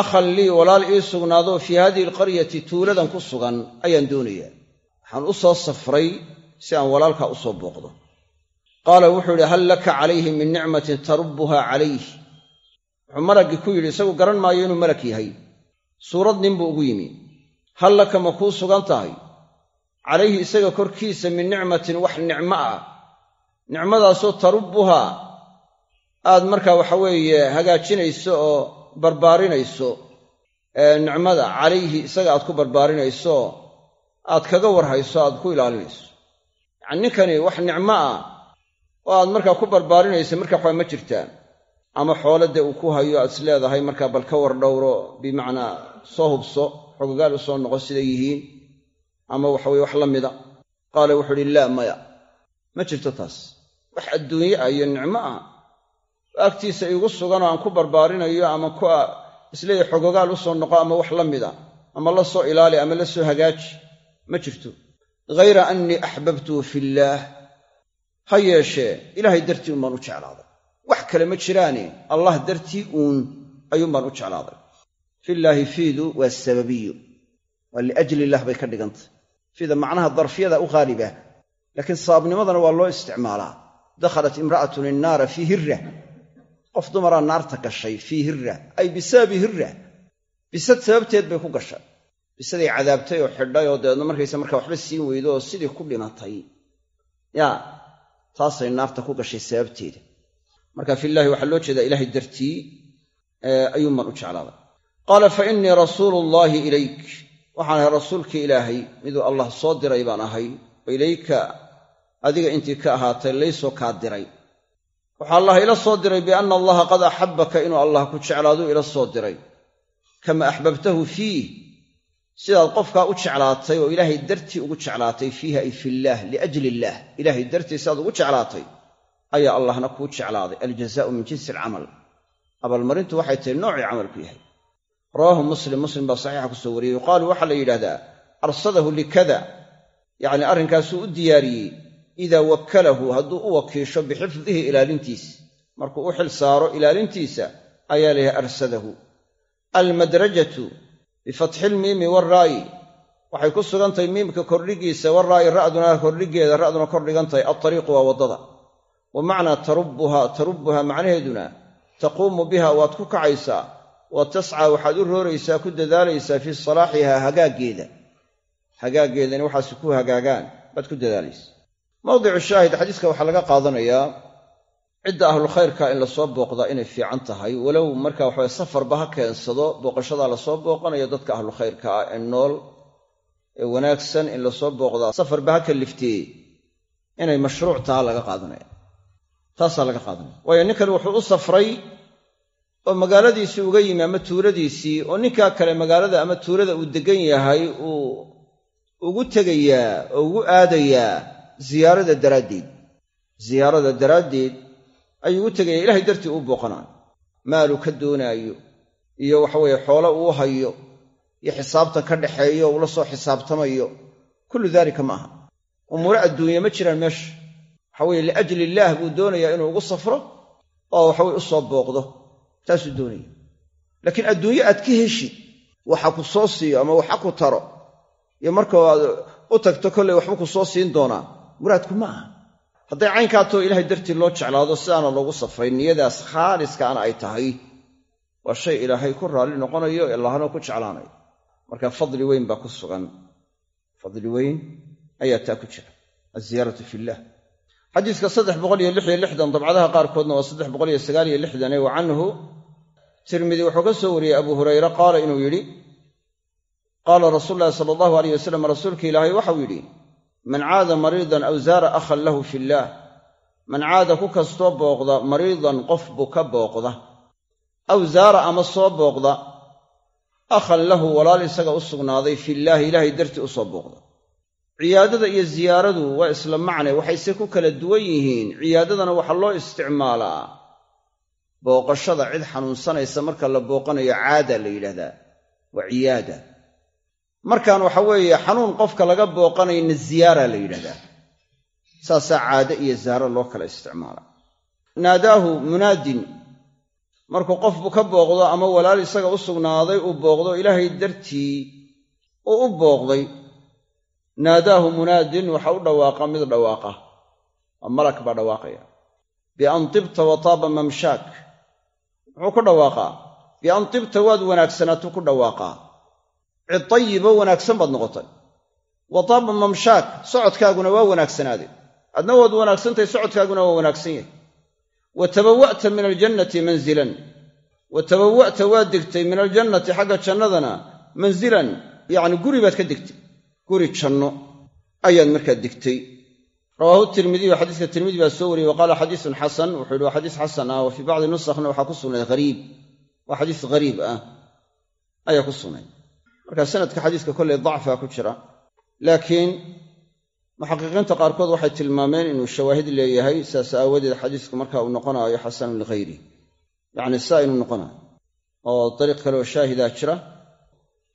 A: akhan lii walaal ii sugnaadoo fii haadihi alqaryati tuuladan ku sugan ayaan doonayaa. Waxaan u soo safray si aan walaalkaa u soo booqdo. Qaala wuxuu yidhi hal laka calayhi min nicmatin tarubbuha calayh wuxuu malaggii ku yidhi isagu garan maayo inuu malak yahay. Suurad nin buu ugu yimi. Hal laka ma kuu sugan tahay? Calayhi isaga korkiisa min nicmatin wax nicmo ah. Nicmadaasoo tarubbuhaa aad markaa waxa weeye hagaajinayso oo barbaarinayso nicmada calayhi isaga aad ku barbaarinayso aad kaga warhayso aad ku ilaalinayso. Yacani ninkani wax nicmo ah oo aad markaa ku barbaarinayso markaa waxaa ma jirtaa ama xoole dee uu ku hayo aad is leedahay markaa bal ka war dhowro bimacnaa soo hubso xogogaal u soo noqo siday yihiin ama waxaweye wax la mida. Qaala wuxuu uhi laa maya ma jirto taas. Wax adduunye ah iyo nicmo ah. Oo agtiisa iigu suganoo aan ku barbaarinayo ama ku isleeyahy xogogaal u soo noqo ama wax la mida ama la soo ilaali ama la soo hagaaji ma jirto. Ghayra annii axbabtuhu fillaah ha yeeshee ilaahay dartii un baan u jeclaaday wax kale ma jiraane allah dartii uun ayuun baan u jeclaaday. Fillaahi fiidu waa sababiyo waa liajli illah bay ka dhigantay. Fiida macnaha darfiyada u haalibah laakiin sababnimadana waa loo isticmaalaa. Dakhalat imra'atun innaara fii hirra. Qof dumaraa naarta gashay fii hirra. Ay bisababi hirra. Bisad sababteed bay ku gashay. Bisaday cadaabtay oo xidhay oo dabeedna markaysa markaa waxba siin weydo oo sidii ku dhimatay yaa taasay naarta ku gashay sababteeda marka fillaahi waxaa loo jeedaa ilaahay dartii ayuunbaan u jeclaaday. Qaala fa innii rasuulu llaahi ilayk. Waxaan ahay rasuulkii ilaahay miduu allah soo diray baan ahay. Oo ilayka adiga intii ka ahaatay laysoo kaa diray. Waxaa allah ila soo diray bianna allaha qad axabbaka inuu allah ku jeclaaduu ila soo diray. Kama axbabtahu fiih. Sidaad qofkaa u jeclaatay oo ilaahay dartii ugu jeclaatay fiiha ay fillaah liajli illaah ilaahay dartii sidaad ugu jeclaatay ayaa allahna kuu jeclaaday aljazaau min jinsi alcamal. Abaalmarintu waxay tahay noocii camalku yahay. Rawaahu muslim muslim baa saxiixa ku soo wariyey yuqaalu waxaa la yidhahdaa arsadahu likada. Yacni arrinkaasuu u diyaariyey idaa wakkalahu hadduu u wakiisho bixifdihi ilaalintiisa. Markuu u xil saaro ilaalintiisa ayaa layahay arsadahu. Almadrajatu bifatxilmiimi waraa'i waxay ku sugan tahay miimka kordhigiisa waraa'i ra'duna kordhigeeda ra'duna kordhigan tahay altariiqu waa waddada wa macnaa tarubbuha macnaheeduna taquumu biha waad ku kacaysaa. Wa tascaa waxaad u rooraysaa ku dadaalaysaa fii salaaxihaa hagaaggeeda. Hagaaggeedani waxaasi ku hagaagaan baad ku dadaalaysaa mawdicu shaahid xadiiska waxaa laga qaadanayaa cidda ahlulkhayrka in la soo booqdaa inay fiican tahay. Walow marka waxawe safarba ha keensado booqashadaa la soo booqanayo dadka ahlulkhayrka ah ee nool ee wanaagsan in la soo booqdaa safarba ha kalifteeye inay mashruuc taha laga qaadanaya taasaa laga qaadanaya. Waayo ninkan wuxuu u safray oo magaaladiisii uga yimi ama tuuladiisii oo ninkaa kale magaalada ama tuulada uu degan yahay uu ugu tegayaa oo ugu aadayaa ziyaarada daraaddeed. Ziyaarada daraaddeed ayuu u tegaya ilahay dartii uu booqanaayo. Maalu ka doonaayo iyo waxaweeye xoolo uu hayo iyo xisaabtan ka dhaxeeyo ula soo xisaabtamayo kullu daalika ma aha. Umuure adduunye ma jiraan meesha waxaweye liajli illaah buu doonayaa inuu ugu safro oo waxaweye u soo booqdo. Taasuu doonaya. Laakiin adduunye aad ka heshid waxa ku soo siiyo ama waxa ku taro iyo markao aad u tagto kollay waxba ku soo siin doonaa muraadku ma aha. Hadday caynkaatoo ilaahay dartii loo jeclaado sidaana loogu safray niyadaas khaaliskaana ay tahay. Waa shay ilaahay ku raalli noqonayo allahna ku jeclaanayo. Marka fadli weyn baa ku sugan. Fadli weyn ayaa taa ku jira. Alziyaaratu fillaah xadiiska saddex boqol iyo lix iyo lixdan dabcadaha qaarkoodna waa saddex boqol iyo sagaal iyo lixdane wa canhu. Tirmidi wuxuu ka soo wariyey abu hurayre qaala inuu yidhi qaala rasuulu llahi sala allahu alayh wasalam rasuulka ilaahay waxau yidhi man caada mariidan aw zaara akhan lahu fillaah man caada ku kastoo booqda mariidan qof buu booqda aw zaara ama soo booqda akhan lahu walaal isaga u sugnaaday fillaahi ilaahay dartii u soo booqda ciyaadada iyo ziyaaradu waa isla macne waxayse ku kala duwan yihiin. Ciyaadadana waxaa loo isticmaalaa booqashada cid xanuunsanaysa marka la booqanayo caada la yidhahdaa waa ciyaada. Markaan waxa weeye xanuun qofka laga booqanayna ziyaara la yidhahdaa saasaa caade iyo zaaro loo kala isticmaala naadaahu munaadin markuu qofbu ka booqdo ama walaal isaga u sugnaaday uu booqdo ilaahay dartii uu u booqday naadaahu munaadin waxa u dhawaaqa mid dhawaaqa. Waa malak baa dhawaaqaya. Bian tibta wa taaba mamshaak. Muxuu ku dhawaaqaa. Bian tibta waad wanaagsanaatuu ku dhawaaqaa. Cid tayibo wanaagsan baad noqotay. Wa taaba mamshaak socodkaaguna waa wanaagsanaaday adna waad wanaagsantahay socodkaaguna waa wanaagsan yahay. Wa tabawa'ta min aljannati manzilan. Wa tabawa'ta waa degtay min aljannati xagga jannadana manzilan yacni guri baad ka degtay guri janno ayaad markaa degtay rawaahu tirmidiyu xadiiska tirmidi baa soo wariyey wa qaala xadiisun xasan wuxuu yidhi waa xadiis xasan ah wa fii bacdi nusakhna waxaa ku sugnay hariib waa xadiis hariib ah ayaa ku sugnay marka sanadka xadiiska kollay dacfaa ku jira laakiin muxaqiqiinta qaarkood waxay tilmaameen inuu shawaahid leeyahay saas aawadeed xadiisku marka uu noqonaayo xasanun lighayri yacni saa inuu noqonaayo oo dariiq kale oo shaahidaa jira.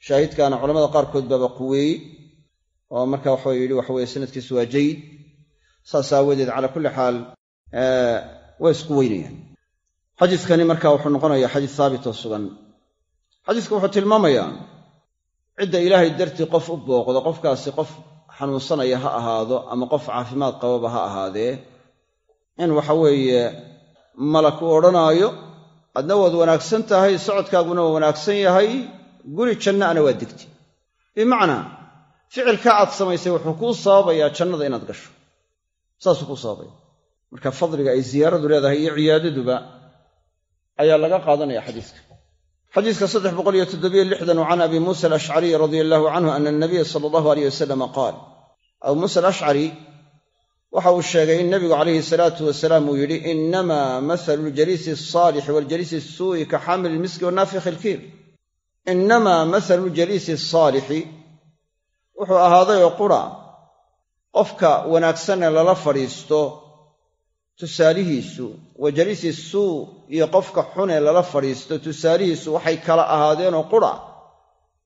A: Shaahidkaana culamada qaarkood baaba quweeyey oo marka waxau yidhi waxaweye sanadkiisu waa jayid saas aawadeed calaa kulli xaal way isku weynayaan. Xadiiskani marka wuxuu noqonayaa xadiis haabit oo sugan. Xadiisku wuxuu tilmaamayaa cidda ilaahay dartii qof u booqdo qofkaasi qof xanuunsanaya ha ahaado ama qof caafimaad qababa ha ahaadee in waxa weeye malak uu odhanaayo adna waad wanaagsan tahay socodkaaguna waa wanaagsan yahay guri jannaana waa degti bimacnaa ficilkaa aad samaysay wuxuu kuu sababayaa jannada inaad gasho. Saasuu kuu sababaya marka fadliga ay ziyaaradu leedahay iyo ciyaadaduba ayaa laga qaadanaya xadiiska. Xadiiska saddex boqol iyo toddobiyo lixdan can abi muusa alashcariy radia allahu canhu ana anabiya sala allahu aleyh wasalama qaal abu muusa alashcari waxa uu sheegay in nebigu calayhi salaatu wasalaam uu yidhi inamaa mahalu ljaliisi alsaalixi waljaliisi asuu'i ka xaamil ilmiski wanaafikhi ilkiir inamaa mahalu ljaliisi asaalixi wuxuu ahaaday oo qura qofka wanaagsanee lala fadhiisto tusaalihiisu wa jaliisi suu iyo qofka xunee lala fadhiisto tusaalihiisu waxay kala ahaadeenoo qura.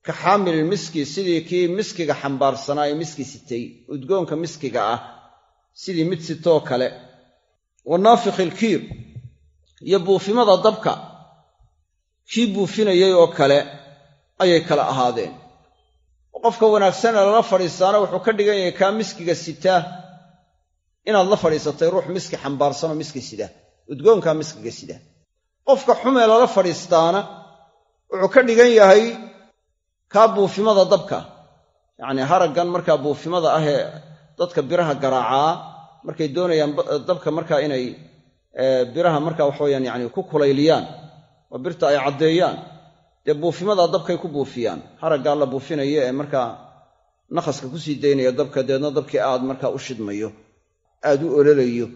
A: Ka xaamil miski sidii kii miskiga xambaarsanaa ee miski sitay udgoonka miskiga ah sidii mid sitoo kale. Wa naafikhi ilkiir iyo buufimada dabka kii buufinayay oo kale ayay kala ahaadeen qofka wanaagsanee lala fadhiistaana wuxuu ka dhigan yahay kaa miskiga sitaa inaad la fadhiisatay ruux miski xambaarsanoo miski sida. Udgoonkaa miskiga sida. Qofka xumee lala fadhiistaana wuxuu ka dhigan yahay kaa buufimada dabka. Yacnii haraggan markaa buufimada ahee dadka biraha garaacaa markay doonayaan dabka markaa inay biraha markaa waxaweyaan yani ku kulayliyaan oo birta ay caddeeyaan dee buufimadaa dabkay ku buufiyaan. Haraggaa la buufinayo ee markaa nakhaska ku sii daynaya dabka deedna dabkii aad markaa u shidmayo aad u ololayo.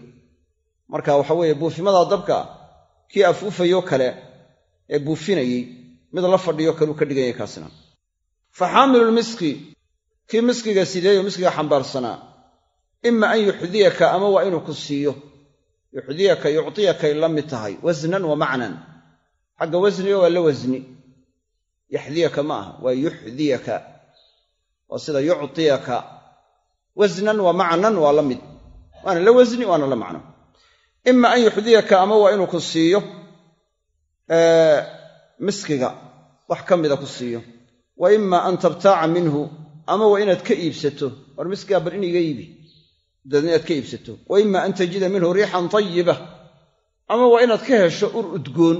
A: Marka waxa weeye buufimadaa dabka kii afuufayoo kale ee buufinayey mid la fadhiyo kaleu ka dhiganyay kaasina. Fa xaamilulmiski kii miskiga sideeyo miskiga xambaarsanaa. Ima an yuxdiyaka ama waa inuu ku siiyo. Yuxdiyaka yuctiyakay la mid tahay wasnan wa macnan. Xagga wasniga waa la wasni yaxdiyaka ma aha waa yuxdiyaka waa sida yuctiyaka wasnan wa macnan waa la mid. Waana la wasni waana la macno. Ima an yuxdiyaka ama waa inuu ku siiyo miskiga wax ka mida ku siiyo. Wa ima an tabtaaca minhu ama waa inaad ka iibsato war miskigaa bal in iga iibi dabeedna inaad ka iibsato. Wa ima an tajida minhu riixan tayiba ama waa inaad ka hesho ur udgoon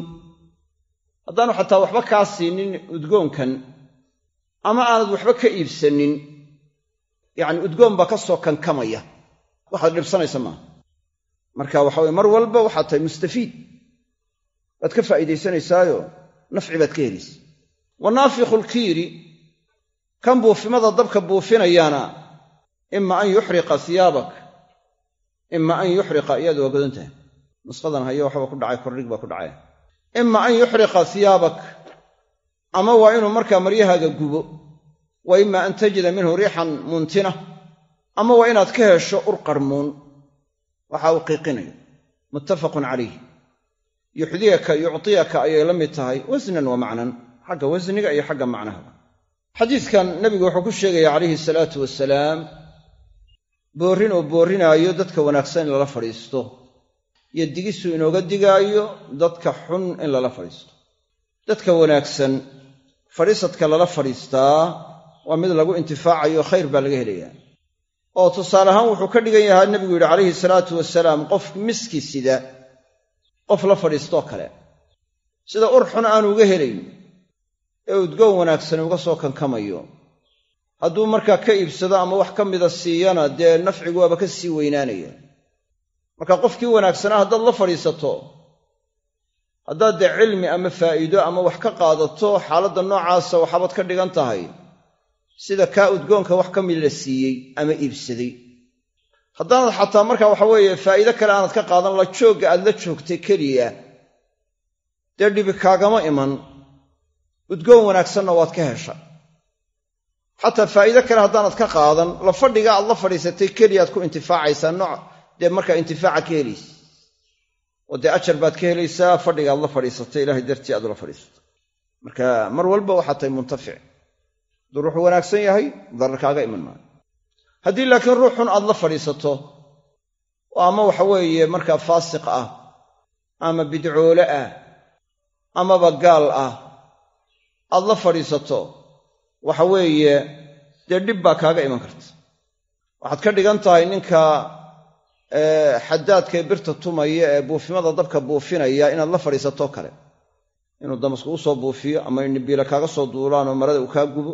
A: haddaanu xataa waxba kaa siinin udgoonkan ama aanad waxba ka iibsanin yacni udgoon baa ka soo kankamaya. Waxaad dhibsanaysa maaha marka waxa weye mar walba waxaad tahay mustafiid. Waad ka faa'iidaysanaysaayo nafci baad ka helaysa wa naafikhu lkiiri kan buufimada dabka buufinayaana ima an yuxriqa hiyaabak ima an yuxriqa iyadu waa godan tahay. Nusqadan hayo waxba ku dhacay kordhig baa ku dhacay ima an yuxriqa hiyaabak ama waa inuu markaa maryahaaga gubo. Wa ima an tajida minhu riixan muntina. Ama waa inaad ka hesho ur qarmuun. Waxa uu qiiqinayo. Muttafaqun calayh yuxdiyaka yuctiyaka ayay la mid tahay. Wasnan wa macnan. Xagga wasniga iyo xagga macnahaba xadiidkan nebigu wuxuu ku sheegaya calayhi salaatu wasalaam boorrin oo boorrinaayo dadka wanaagsan in lala fadhiisto iyo digisuu inooga digaayo dadka xun in lala fadhiisto. Dadka wanaagsan fadhiisadka lala fadhiistaa waa mid lagu intifaacayo khayr baa laga helayaa. Oo tusaale ahaan wuxuu ka dhigan yahaa nebigu yidhi calayhi salaatu wasalaam qof miski sida qof la fadhiistoo kale sida ur xun aanu uga helayn ee udgoon wanaagsan uga soo kankamayo hadduu markaa ka iibsado ama wax ka mida siiyana dee nafcigu waaba ka sii weynaanaya marka qofkii wanaagsanaa haddaad la fadhiisato haddaad dee cilmi ama faa'iido ama wax ka qaadato xaaladda noocaasa waxaabaad ka dhigan tahay. Sida kaa udgoonka wax ka mid la siiyey ama iibsaday. Haddaanad xataa markaa waxa weeye faa'iido kale aanad ka qaadan la joogga aad la joogtay keliya dee dhibi kaagama iman. Udgoon wanaagsanna waad ka hesha. Xataa faa'iido kale haddaanad ka qaadan la fadhiga aad la fadhiisatay keliyaad ku intifaacaysaa nooc dee markaa intifaaca ka helaysa oo dee ajar baad ka helaysaa fadhiga aad la fadhiisatay ilaahay dartii aad ula fadhiisato. Marka mar walba waxaad tahay muntafic. Hadduu ruuxu wanaagsan yahay darar kaaga iman maayo haddii laakiin ruux xun aad la fadhiisato oo ama waxa weeye markaa faasiq ah ama bidcoole ah amaba gaal ah aad la fadhiisato waxa weeye dee dhib baa kaaga iman karta. Waxaad ka dhigan tahay ninka xadaadka ee birta tumaya ee buufimada dabka buufinaya inaad la fadhiisatoo kale. Inuu damasku u soo buufiyo ama in nibiila kaaga soo duulaan oo marada uu kaa gubo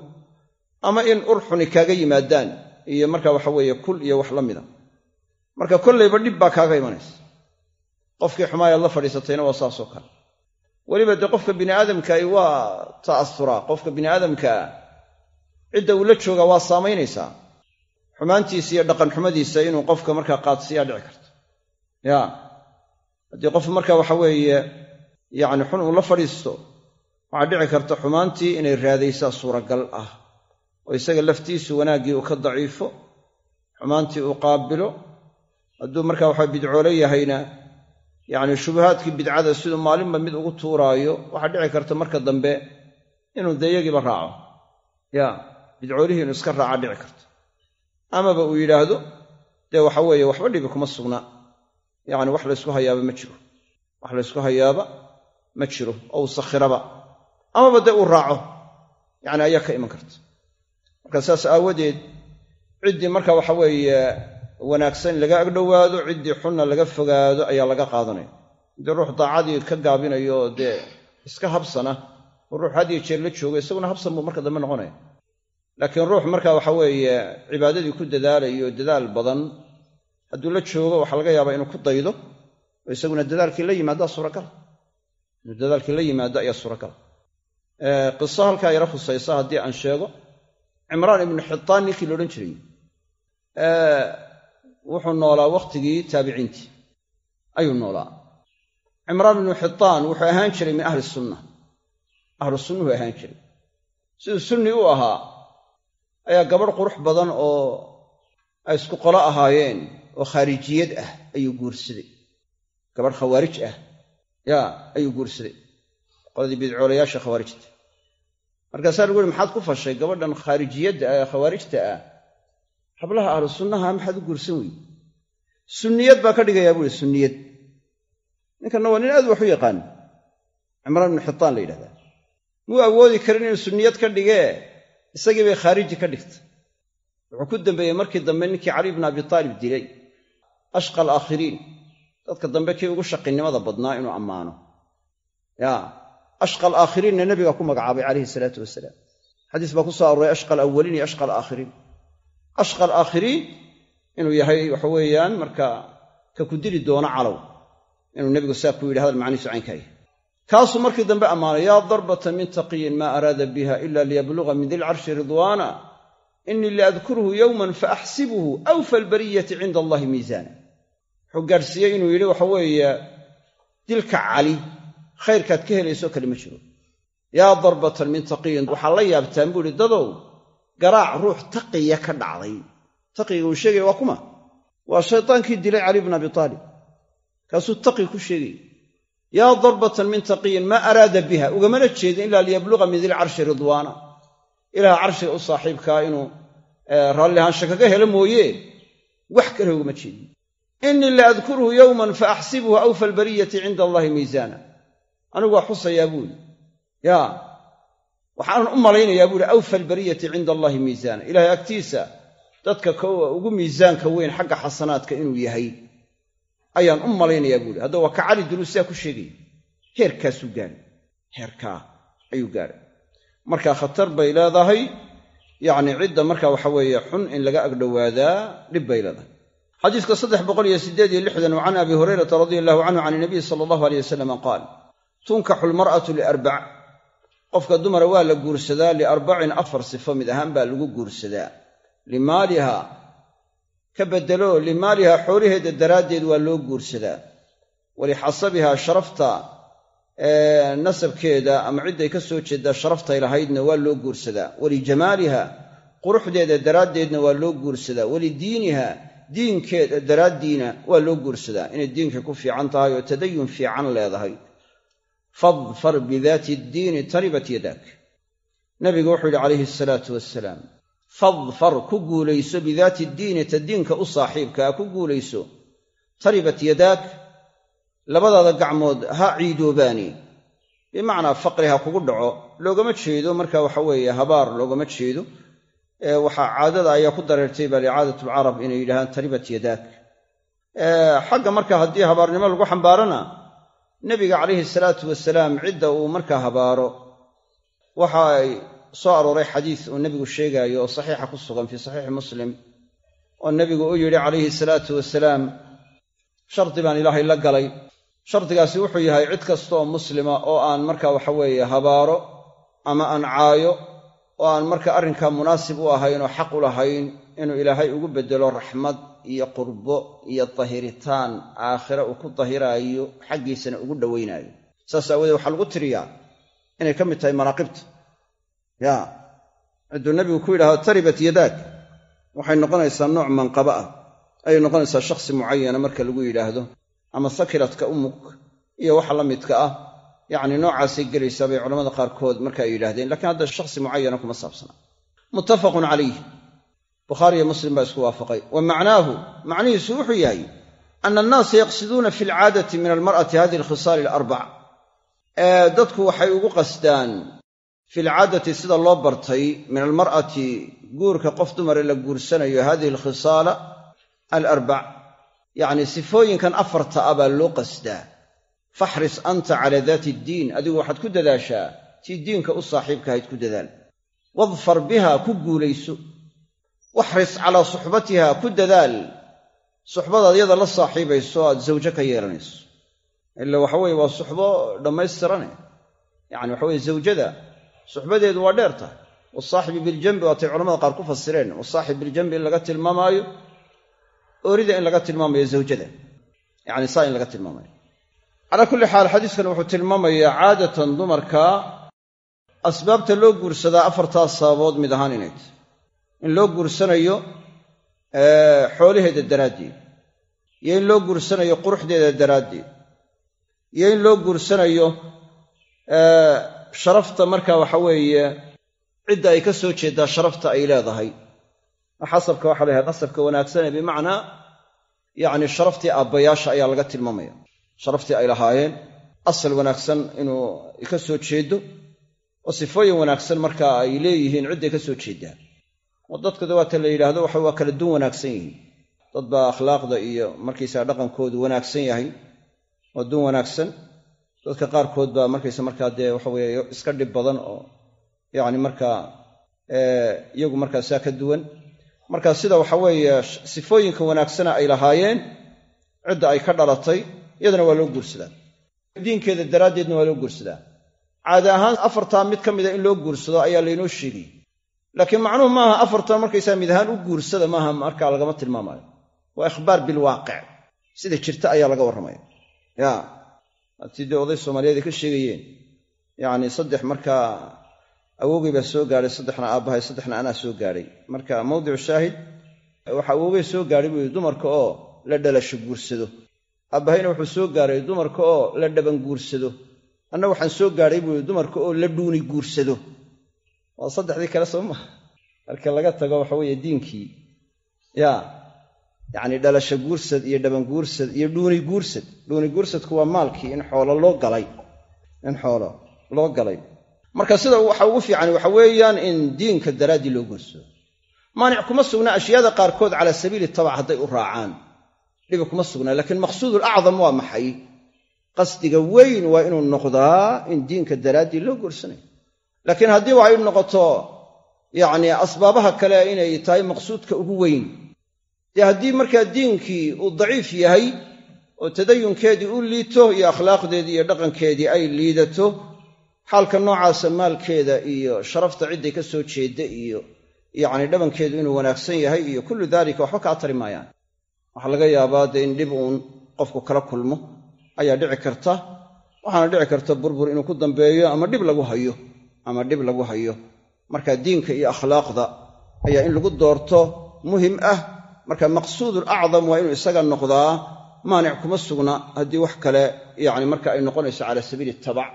A: ama in urxuni kaaga yimaadaan iyo marka waxa weeye kul iyo wax la mida. Marka kollayba dhib baa kaaga imanaysa. Qofkii xumaayaad la fadhiisatayna waa saasoo kale. Weliba dee qofka bini aadamkai waa ta'asuraa qofka bini aadamkaa cidda uu la joogaa waa saamaynaysaa xumaantiisa iyo dhaqanxumadiisa inuu qofka markaa qaadsiiyaa dhici karto. Ya haddii qof marka waxa weeye yacni xun uu la fadhiisto waxaa dhici karta xumaantii inay raadaysaa suuragal ah oo isaga laftiisu wanaaggii uu ka daciifo xumaantii uu qaabilo hadduu marka waxa bidcoolo yahayna yacni shubahaadkii bidcada siduu maalinba mid ugu tuuraayo waxaa dhici karta marka dambe inuu dee yagiiba raaco. Ya bidcoolihii inuu iska raaca dhici karto amaba uu yidhaahdo dee waxa weeye waxba dhibi kuma sugna. Yacni wax laysku hayaaba ma jiro. Wax laysku hayaaba ma jiro. Oo uu sakhiraba. Amaba dee uu raaco. Yacni ayaa ka iman karta. Marka saas aawadeed ciddii marka waxa weeye wanaagsan laga agdhowaado ciddii xunna laga fogaado ayaa laga qaadanaya. Haddii ruux daacadii ka gaabinayo dee iska habsana. Ruux had iyo jeer la joogo isaguna habsan buu marka dambe noqonaya laakiin ruux marka waxa weeye cibaadadii ku dadaalayo dadaal badan hadduu la joogo waxaa laga yaabaa inuu ku daydo oo isaguna dadaalkii la yimaada suuragal. Inuu dadaalkii la yimaado ayaa suuragal. Qiso halkaa yara khusaysa haddii aan sheego cimraan ibnu xitaan ninkii la odhan jiray. Wuxuu noolaa wakhtigii taabiciintii. Ayuu noolaa. Cimraan ibnu xitaan wuxuu ahaan jiray min ahli sunna ahlu sunnuhu ahaan jiray. Siduu sunni u ahaa ayaa gabadh qurux badan oo ay isku qolo ahaayeen oo khaarijiyad ah ayuu guursaday. Gabadh khawaarij ah yaa ayuu guursaday. Qoladii bidcoolayaasha khawaarijta. Markaasaa lagu uhi maxaad ku fashay? Gabadhan khaarijiyadda ah ee khawaarijta ah hablaha ahlu sunnaha maxaad u guursan weyey sunniyad baa ka dhigayaa buuhi sunniyad. Ninkanna waa nin aad wax u yaqaan. Cimraan ibnu xitaan la yidhahdaa. Muu awoodi karin inuu sunniyad ka dhigee isagii bay khaariji ka dhigtay. Wuxuu ku dambeeyey markii dambe ninkii cali bnu abi taalib dilay ashqa alaakhiriin dadka dambe kii ugu shaqinimada badnaa inuu ammaano. Ya ashqa alaakhiriinna nebigaa ku magacaabay calayhi salaatu wasalaam. Xadiis baa ku soo arooray ashqa alawaliin iyo ashqa alaakhiriin ashqa alaakhiriin inuu yahay waxa weeyaan marka ka ku dili doono calow inuu nebigu saa ku yidhi hadal macniisu caynkaa yahay kaasuu markii dambe ammaanay yaa darbata min taqiyin maa araada biha ila liyabluga min dilcarshi ridwaana inii laadkuruhu yowman faaxsibuhu awfa albariyati cinda allahi miisaana. Wuxuu gaadhsiiyey inuu yidhi waxa weeye dilka cali khayrkaad ka helayso kale ma jiro. Yaa darbatan min taqiyin waxaa la yaabtaan buu ihi dadow garaac ruux taqiya ka dhacday. Taqiga uu sheegaya waa kuma waa shaydaankii dilay cali bna abi taalib. Kaasuu taqi ku sheegay yaa darbatan min taqiyin maa araada biha. Ugamana jeedin ilaa liyabluga min dilcarshi ridwaana ilaah carshiga u saaxiibkaa inuu raallihaansha kaga helo mooye. Wax kale ugama jeedin. Innii la adkuruhu yowman fa axsibuhu awfa albariyati cinda allahi miisaana. Anigu waa xusayaa buuhi yaa waxaanan u malaynayaa buuhi awfa albariyati cinda allahi miisaana. Ilahay agtiisa dadka ugu miisaanka weyn xagga xasanaadka inuu yahay ayaan u malaynayaa buuhi haddaba waa ka cali duluusaa ku sheegaya heerkaasuu gaadhay heerkaa ayuu gaadhay marka khatar bay leedahay. Yacni cidda marka waxa weeye xun in laga agdhowaadaa dhib bay leedahay. Xadiiska saddex boqol iyo siddeed iyo lixdan can abi hurayrata radia allahu canhu can inabiyi sala allahu aleyh wasalama qaal tunkaxu lmar'atu liarbac qofka dumara waa la guursadaa liarbacin afar sifo mid ahaan baa lagu guursadaa. Limaaliha ka beddelo limaaliha xoolaheeda daraaddeed waa loo guursadaa. Walixasabiha sharafta nasabkeeda ama cidday ka soo jeeddaa sharaftay lahaydna waa loo guursadaa. Walijamaaliha quruxdeeda daraaddeedna waa loo guursadaa. Walidiiniha diinkeeda daraaddiina waa loo guursadaa. Inay diinka ku fiican tahay oo tadayun fiican leedahay. Fadfar bidaati ddiini taribat yadaak nabigu wuxuu yidhi calayhi asalaatu wasalaam fadfar ku guulayso bidaati ddiini ta diinka u saaxiibkaa ku guulayso. Taribat yadaak labadaada gacmood ha ciidoobaani. Bimacnaa faqri ha kugu dhaco. Loogama jeedo marka waxa weeye habaar loogama jeedo. Waxaa caadada ayaa ku dareertay baa licaadatu lcarab inay yidhahaan taribat yadaak. Xagga marka haddii habaarnimo lagu xambaarana nebiga calayhi salaatu wasalaam cidda uu markaa habaaro waxa ay soo arooray xadiis uu nebigu sheegaayo oo saxiixa ku sugan fii saxiixi muslim oo nebigu u yidhi calayhi salaatu wasalaam shardi baan ilaahay la galay. Shardigaasi wuxuu yahay cid kastaoo muslima oo aan marka waxa weeye habaaro ama aan caayo oo aan marka arrinkaa munaasib u ahayn oo xaq u lahayn inuu ilaahay ugu beddelo raxmad iyo qurbo iyo dahiritaan aakhire uu ku dahiraayo xaggiisana ugu dhowaynaayo saas aawoodee waxaa lagu tiriyaa inay ka mid tahay manaaqibta ya. Cidduu nebigu ku yidhahdo taribat yadaag waxay noqonaysaa nooc manqaba ah. Ayay noqonaysaa shakhsi mucayana marka lagu yidhaahdo. Ama sakiradka umug iyo waxa la midka ah. Yacni noocaasay gelaysaa bay culamada qaarkood marka ay yidhahdeen lakiin hadda shakhsi mucayana kuma saabsana. Muttafaqun calayh bukhaariyo muslim baa isku waafaqay. Wa macnaahu macnihiisu wuxuu yahay ana annaasa yaqsiduuna fi alcaadati min almar'ati hadihi alkhisaali alarbac. Dadku waxay ugu qasdaan fi lcaadati sida loo bartay min almar'ati guurka qof dumare la guursanayo hadihi alkhisaala alarbac. Yacni sifooyinkan afarta ah baa loo qasdaa. Faxris anta calaa daati ddiin adigu waxaad ku dadaashaa tii diinka u saaxiibkahayd ku dadaal. Wadfar biha ku guulayso. Waxris calaa suxbatiha ku dadaal. Suxbadaad yada la saaxiibayso aad zawjo ka yeelanayso. Ila waxa weeye waa suxbo dhammaystirane. Yacni waxa weye zawjada suxbadeedu waa dheer tahay. Wasaaxibi biljambi waatay culamada qaar ku fasireen. Wasaaxib biljambi in laga tilmaamaayo oorida in laga tilmaamayo zawjada. Yacni saa in laga tilmaamayo. Calaa kulli xaal xadiiskan wuxuu tilmaamayaa caadatan dumarka asbaabta loo guursadaa afartaas sababood mid ahaan inay tahy in loo guursanayo xoolaheeda daraaddeed. Iyo in loo guursanayo quruxdeeda daraaddeed. Iyo in loo guursanayo sharafta marka waxa weeye cidda ay ka soo jeeddaa sharafta ay leedahay. Xasabka waxa la yhaha qasabka wanaagsane bimacnaa yacni sharaftii aabbayaasha ayaa laga tilmaamaya. Sharaftii ay lahaayeen asal wanaagsan inuu ka soo jeedo oo sifooyin wanaagsan marka ay leeyihiin cidday ka soo jeeddaan oo dadka dawaata la yidhaahdo waxa waa kala duwan wanaagsan yihiin. Dad baa akhlaaqda iyo markaysaa dhaqankoodu wanaagsan yahay waa dun wanaagsan dadka qaarkood baa markaysa markaa dee waxa weeye iska dhib badan oo yacni markaa iyagu markaa saa ka duwan. Marka sida waxa weeye sifooyinka wanaagsana ay lahaayeen cidda ay ka dhalatay iyadana waa loo guursadaa. Diinkeeda daraaddeedna waa loo guursadaa. Caada ahaan afartaa mid ka mida in loo guursado ayaa laynoo sheegay. Laakiin macnuhu maaha afartan markaysaa mid ahaan u guursada maaha markaa lagama tilmaamaayo waa ikhbaar bilwaaqic sida jirta ayaa laga warramaya ya hatii dee oday soomaaliyeed ay ka sheegayeen. Yacni saddex markaa awowgay baa soo gaadhay saddexna aabbahay saddexna anaa soo gaadhay marka mawdicu shaahid waxa awowgay soo gaadhay buu yidhi dumarka oo la dhalasho guursado. Aabbahayna wuxuu soo gaadhay dumarka oo la dhaban guursado. Anna waxaan soo gaadhay buu yidhi dumarka oo la dhuuni guursado. Waa saddexdii kale soo maha marka laga tago waxa weeye diinkii. Ya yacni dhalasho guursad iyo dhaban guursad iyo dhuuni guursad. Dhuuni guursadku waa maalkii in xoolo loo galay. In xoolo loo galay. Marka sida waxa ugu fiican waxa weeyaan in diinka daraaddii loo guursado maanic kuma sugna ashyaada qaarkood cala sabiili tabac hadday u raacaan. Dhibi kuma sugnaa laakiin maqsuudul acdam waa maxay? Qasdiga weyn waa inuu noqdaa in diinka daraaddii loo guursanayo laakiin haddii waxay noqoto yacni asbaabaha kale inay tahay maqsuudka ugu weyn dee haddii markaa diinkii uu daciif yahay oo tadayunkeedii u liito iyo akhlaaqdeedii iyo dhaqankeedii ay liidato xaalka noocaasa maalkeeda iyo sharafta cidday ka soo jeedda iyo yacni dhabankeedu inuu wanaagsan yahay iyo kullu daalika waxba kaa tari maayaan. Waxaa laga yaabaa dee in dhib uun qofku kala kulmo ayaa dhici karta waxaana dhici karta burbur inuu ku dambeeyo ama dhib lagu hayo ama dhib lagu hayo. Marka diinka iyo akhlaaqda ayaa in lagu doorto muhiim ah marka maqsuudul acdam waa inuu isaga noqdaa maanic kuma sugna haddii wax kale yacni marka ay noqonayso cala sabiili tabac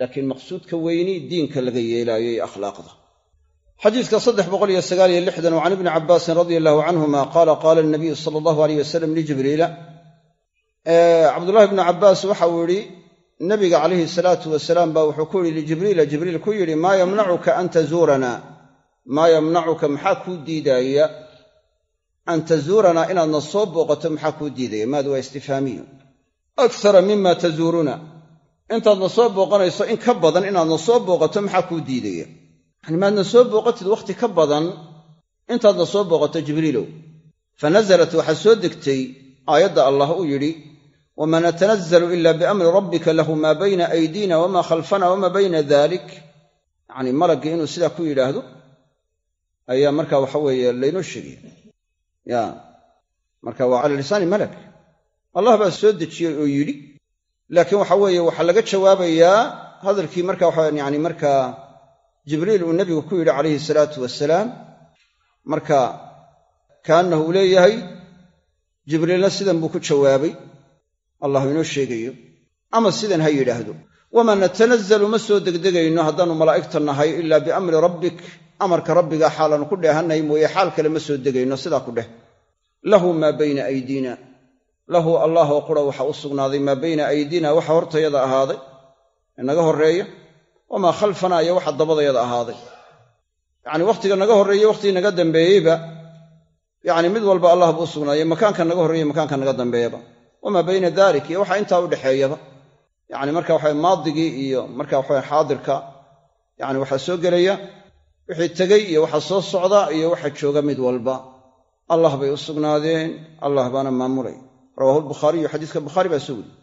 A: laakiin maqsuudka weyni diinka laga yeelaayo iyo akhlaaqda. Xadiidka saddex boqol iyo sagaal iyo lixdan wa can ibni cabbaasin radia allahu canhuma qaala qaala nabiyu sala allahu aleyh wasalam lijibriila cabdullahi bnu cabbaas waxa uu yidhi nabiga calayhi salaatu wasalaam baa wuxuu ku yidhi lijibriila jibriil ku yidhi maa yamnacuka an tazuuranaa maa yamnacuka? Maxaa kuu diidaaya an tazuuranaa inaadna soo booqato maxaa kuu diidaya maadu waa istifhaamiyu akara mima tazuuruna intaadna soo booqanayso in ka badan inaadna soo booqato maxaa kuu diidaya yani maadna soo booqatid wakhti ka badan intaadna soo booqato jibriilow fa nasalat waxaa soo degtay aayadda allah uu yidhi wma natanazlu ila biamri rabbika lahu maa bayna aydiina wama khalfana wama bayna dalik yacni malaggii inuu sidaa ku yidhaahdo ayaa marka waxa laynoo sheegaya ya. Marka waa cala lisaani malak. Allah baa soo dejiyey oo yidhi laakiin waxa weeye waxaa laga jawaabayaa hadalkii marka waxa yani markaa jibriil uu nebigu ku yidhi calayhi salaatu wasalaam marka kaannahu uu leeyahay jibriilna sidan buu ku jawaabay. Allah inoo sheegayo. Ama sidan ha yidhaahdo wamaa natanazalu ma soo degdegayno haddaannu malaa'igta nahay ilaa biamri rabbik amarka rabbiga xaalaannu ku dheehannahay mooye xaal kale ma soo degayno sidaa ku dheh lahu maa bayna aydiina lahu allah oo qura waxaa u sugnaaday maa bayna aydiina waxa hortayada ahaaday inaga horreeya wamaa khalfanaa iyo waxa dabadayada ahaaday yacnii wakhtiga naga horreeye wakhtigii naga dambeeyeyba yacni mid walba allah buu u makaanka naga horreeye makaanka naga dambeeyaba wamaa bayna dalik iyo waxa intaa u dhexeeyaba yacni marka waxa maadigii iyo marka waxa xaadirka yani waxaa soo gelaya wixii tegey iyo waxa soo socda iyo waxa jooga mid walba. Allah bay u sugnaadeen allah baana maamulay rawahu lbukhaariyu xadiiska bukhaari baa soo weriye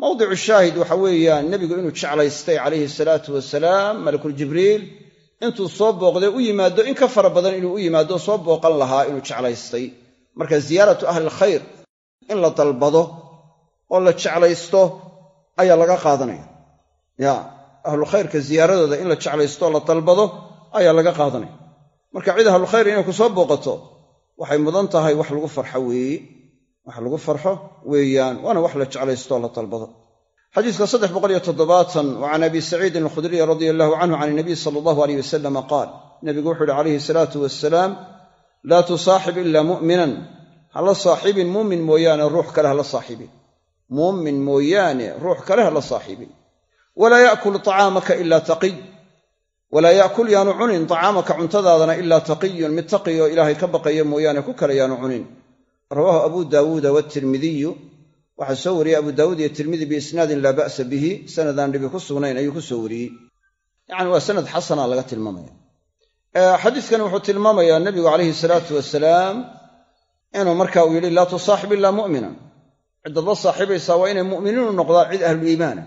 A: mawdicu shaahid waxa weeyaan nebigu inuu jeclaystay calayhi salaatu wasalaam malakuljibriil intuu soo booqday u yimaado in ka fara badan inuu u yimaado soo booqan lahaa inuu jeclaystay. Marka ziyaaratu ahli lkhayr in la dalbado oo la jeclaysto ayaa laga qaadanaya. Ya ahlulkhayrka ziyaaradooda in la jeclaysto oo la dalbado ayaa laga qaadanaya. Marka cid ahlulkhayr inay ku soo booqato waxay mudan tahay wax lagu farxo weeye wax lagu farxo weeyaan waana wax la jeclaysto oo la dalbado. Xadiiska saddex boqol iyo toddobaatan wa can abi saciidin alkhudriy radia allahu canhu can inabiy sala allahu aleyh wasalama qaal nabigu wuxu uhi calayhi salaatu wasalaam laa tusaaxib ila mu'minan. Hala saaxiibin muumin mooyaane ruux kale hala saaxiibin muumin mooyaane ruux kale hala saaxiibin walaa yaakulu tacaamaka ila taqiy walaa yaakul yaanu cunin tacaamaka cuntadaadana ilaa taqiyun mid taqiyo ilaahay ka baqaya mooyaane ku kale yaanu cunin. Rawaahu abu daawuuda waatirmidiyu waxaa soo wariyey abu daawuud iyo tirmidi biisnaadin laa ba'sa bihi. Sanadaan dhibi ku sugnayn ayuu ku soo wariyey. Yacni waa sanad xasana laga tilmaamaya xadiiskani wuxuu tilmaamayaa nebigu calayhi marka uu laa tusaaxib ilaa mu'minan ciddaad la saaxiibaysaa waa inay mu'miniinu noqdaan cid ahluliimaana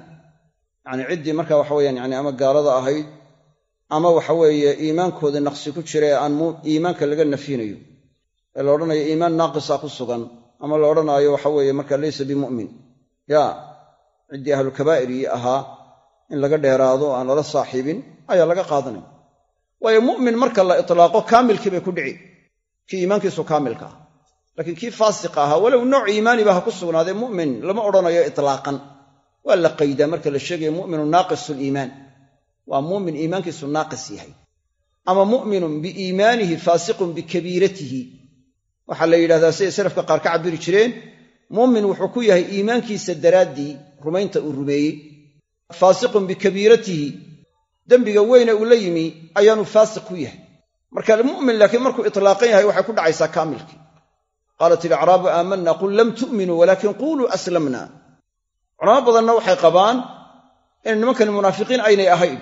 A: yacni ciddii marka waxa weyaan yani ama gaalada ahayd ama waxa weeye iimaankooda naqsi ku jira ee aan iimaanka laga nafyinayo. Ee la odhanayo iimaan naaqisa ku sugan ama la odhanaayo waxa weeye marka laysa bimu'min. Ya ciddii ahlulkabaa'irii ahaa in laga dheeraado aan lala saaxiibin ayaa laga qaadanaya waayo mu'min marka la itlaaqo kaamilkii bay ku dhici. Kii iimaankiisu kaamilka ah laakiin kii faasiqa ahaa walow nooc iimaaniba ha ku sugnaadee mu'min lama odhanayo itlaaqan waa la qaydaa marka la sheegayo mu'minu naaqisuliimaan waa muumin iimaankiisu naaqis yahay. Ama mu'minun biiimaanihi faasiqun bikabiiratihi. Waxaa la yidhahdaa siday salafka qaar ka cabiri jireen muumin wuxuu ku yahay iimaankiisa daraaddii rumaynta uu rumeeyey. Faasiqun bikabiiratihi. Dembiga weyne uu la yimi ayaanu faasiq ku yahay. Marka mu'min laakiin markuu itlaaqan yahay waxay ku dhacaysaa kaamilkii qaalat ilacraabu aamanna? Qul lam tu'minuu walaakin quluu aslamna. Culamo badanna waxay qabaan in nimankani munaafiqiin aynay ahayn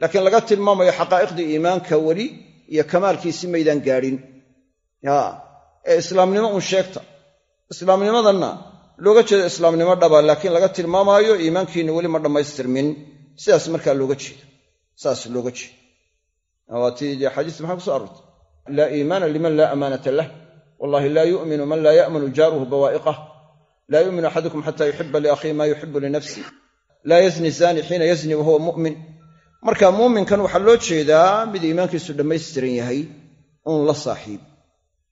A: laakiin laga tilmaamayo xaqaa'iqdii iimaanka weli iyo kamaalkiisi maydaan gaadhin ya ee islaamnimo un sheegta. Islaamnimadanna looga jeedo islaamnimo dhaba laakiin laga tilmaamaayo iimaankiinna weli ma dhammaystirmin. Sidaas markaa looga jeedo. Saas looga jeedo. Waa tii dee xadiis maxaa kuso arortay? Laa iimaana liman laa amaanata lah wallahi laa yu'minu man laa ya'manu jaaruhu bawaa'iqah laa yu'minu axadukum xataa yuxiba liakhiihi maa yuxibu linafsi laa yazni zani xiina yazni wahuwa mu'min. Marka muuminkan waxaa loo jeedaa mid iimaankiisu dhammaystiran yahay un la saaxiib.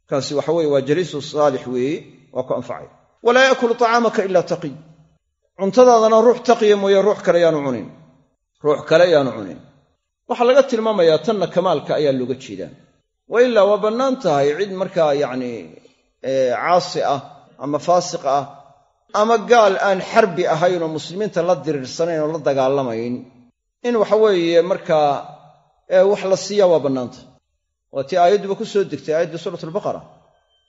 A: Kaasi waxa weye waa jaliisu saalix weeye waa ku anfacay. Walaa yaakulu tacaamaka ila taqiy cuntadaadana ruux taqiya mooye ruux kale yaanu cunin. Ruux kale yaanu cunin. Waxaa laga tilmaamayaa tanna kamaalka ayaa looga jeedaa wa ilaa waa bannaan tahay cid markaa yacni caasi ah ama faasiq ah ama gaal aan xarbi ahayn oo muslimiinta la diriirsanayn oo la dagaalamayn. In waxa weeye markaa wax la siiyaa waa bannaanta waa tii aayadduba ku soo degtay aayaddii suurat albaqara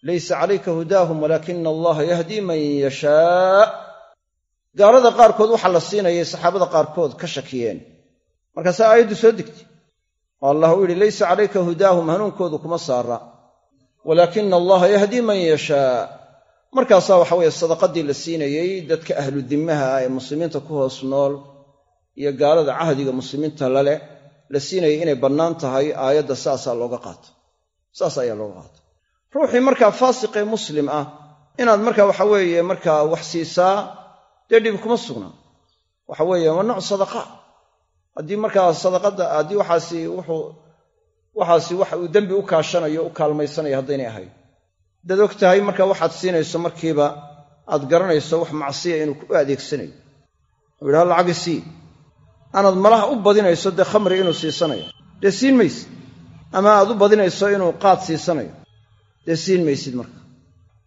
A: laysa calayka hudaahum walaakina allaha yahdii man yashaa. Gaalada qaarkood waxaa la siinayay saxaabada qaarkood ka shakiyeen. Markaasaa aayaddu soo degtay oo allah uu yidhi laysa calayka hudaahum hanuunkoodu kuma saara. Walaakina allaha yahdii man yashaa. Markaasaa waxa weeye sadaqadii la siinayey dadka ahlu dimmaha ee muslimiinta ku hoos nool iyo gaalada cahdiga muslimiinta laleh la siinayay inay bannaan tahay aayadda saasaa looga qaato. Saas ayaa looga qaato. Ruuxii markaa faasiqee muslim ah inaad markaa waxa weeye markaa wax siisaa dee dhib kuma sugna. Waxa weeye waa nooc sadaqa haddii markaa sadaqadda haddii waxaasi wuxuu waxaasi waxa uu dembi u kaashanayo u kaalmaysanayo haddaynay ahayn. Haddaad og tahay marka waxaad siinayso markiiba aad garanayso wax macsiya inuu ku adeegsanayo. Uu yidhaha lacagi sii anaad malaha u badinayso dee khamri inuu siisanayo. Dee siin maysid. Ama aad u badinayso inuu qaad siisanayo. Dee siin maysid marka.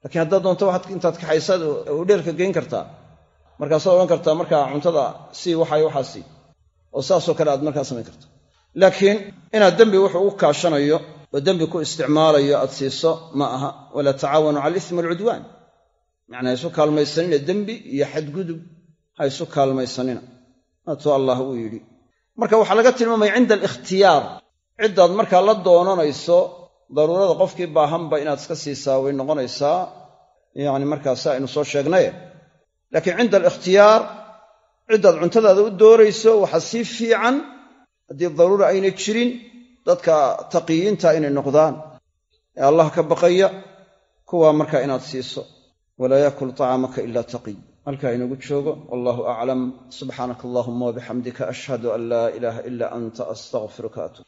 A: Laakiin haddaad doonto waxaad intaad kaxaysaad udheelka geyn kartaa. Markaasaad odhan kartaa markaa cuntada sii waxay waxaa sii oo saasoo kale aad markaa samayn karta laakiin inaad dembi wuxuu u kaashanayo oo dembi ku isticmaalayo aad siiso ma aha. Walaa tacaawanu cala alismi walcudwaan macnaa haysu kaalmaysanina dembi iyo xadgudub. Ha ysu kaalmaysanina. Maatuu allah uu yidhi. Marka waxaa laga tilmaamaya cinda alikhtiyaar. Ciddaad markaa la doonanayso daruurada qofkii baahanba inaad iska siisaa way noqonaysaa. Yacni markaa si aynu soo sheegnaye. Laakiin cinda alikhtiyaar ciddaad cuntadaada u doorayso waxaa sii fiican. Haddii daruura aynay jirin dadka taqiyiinta inay noqdaan. Ee allah ka baqaya kuwaa markaa inaad siiso. Walaa yaakul tacaamaka ila taqiy halkaa inagu joogo. Wallahu aclam subxaanaka allahuma wabixamdika ashhadu an laa ilaaha ila anta astaqfiruka atub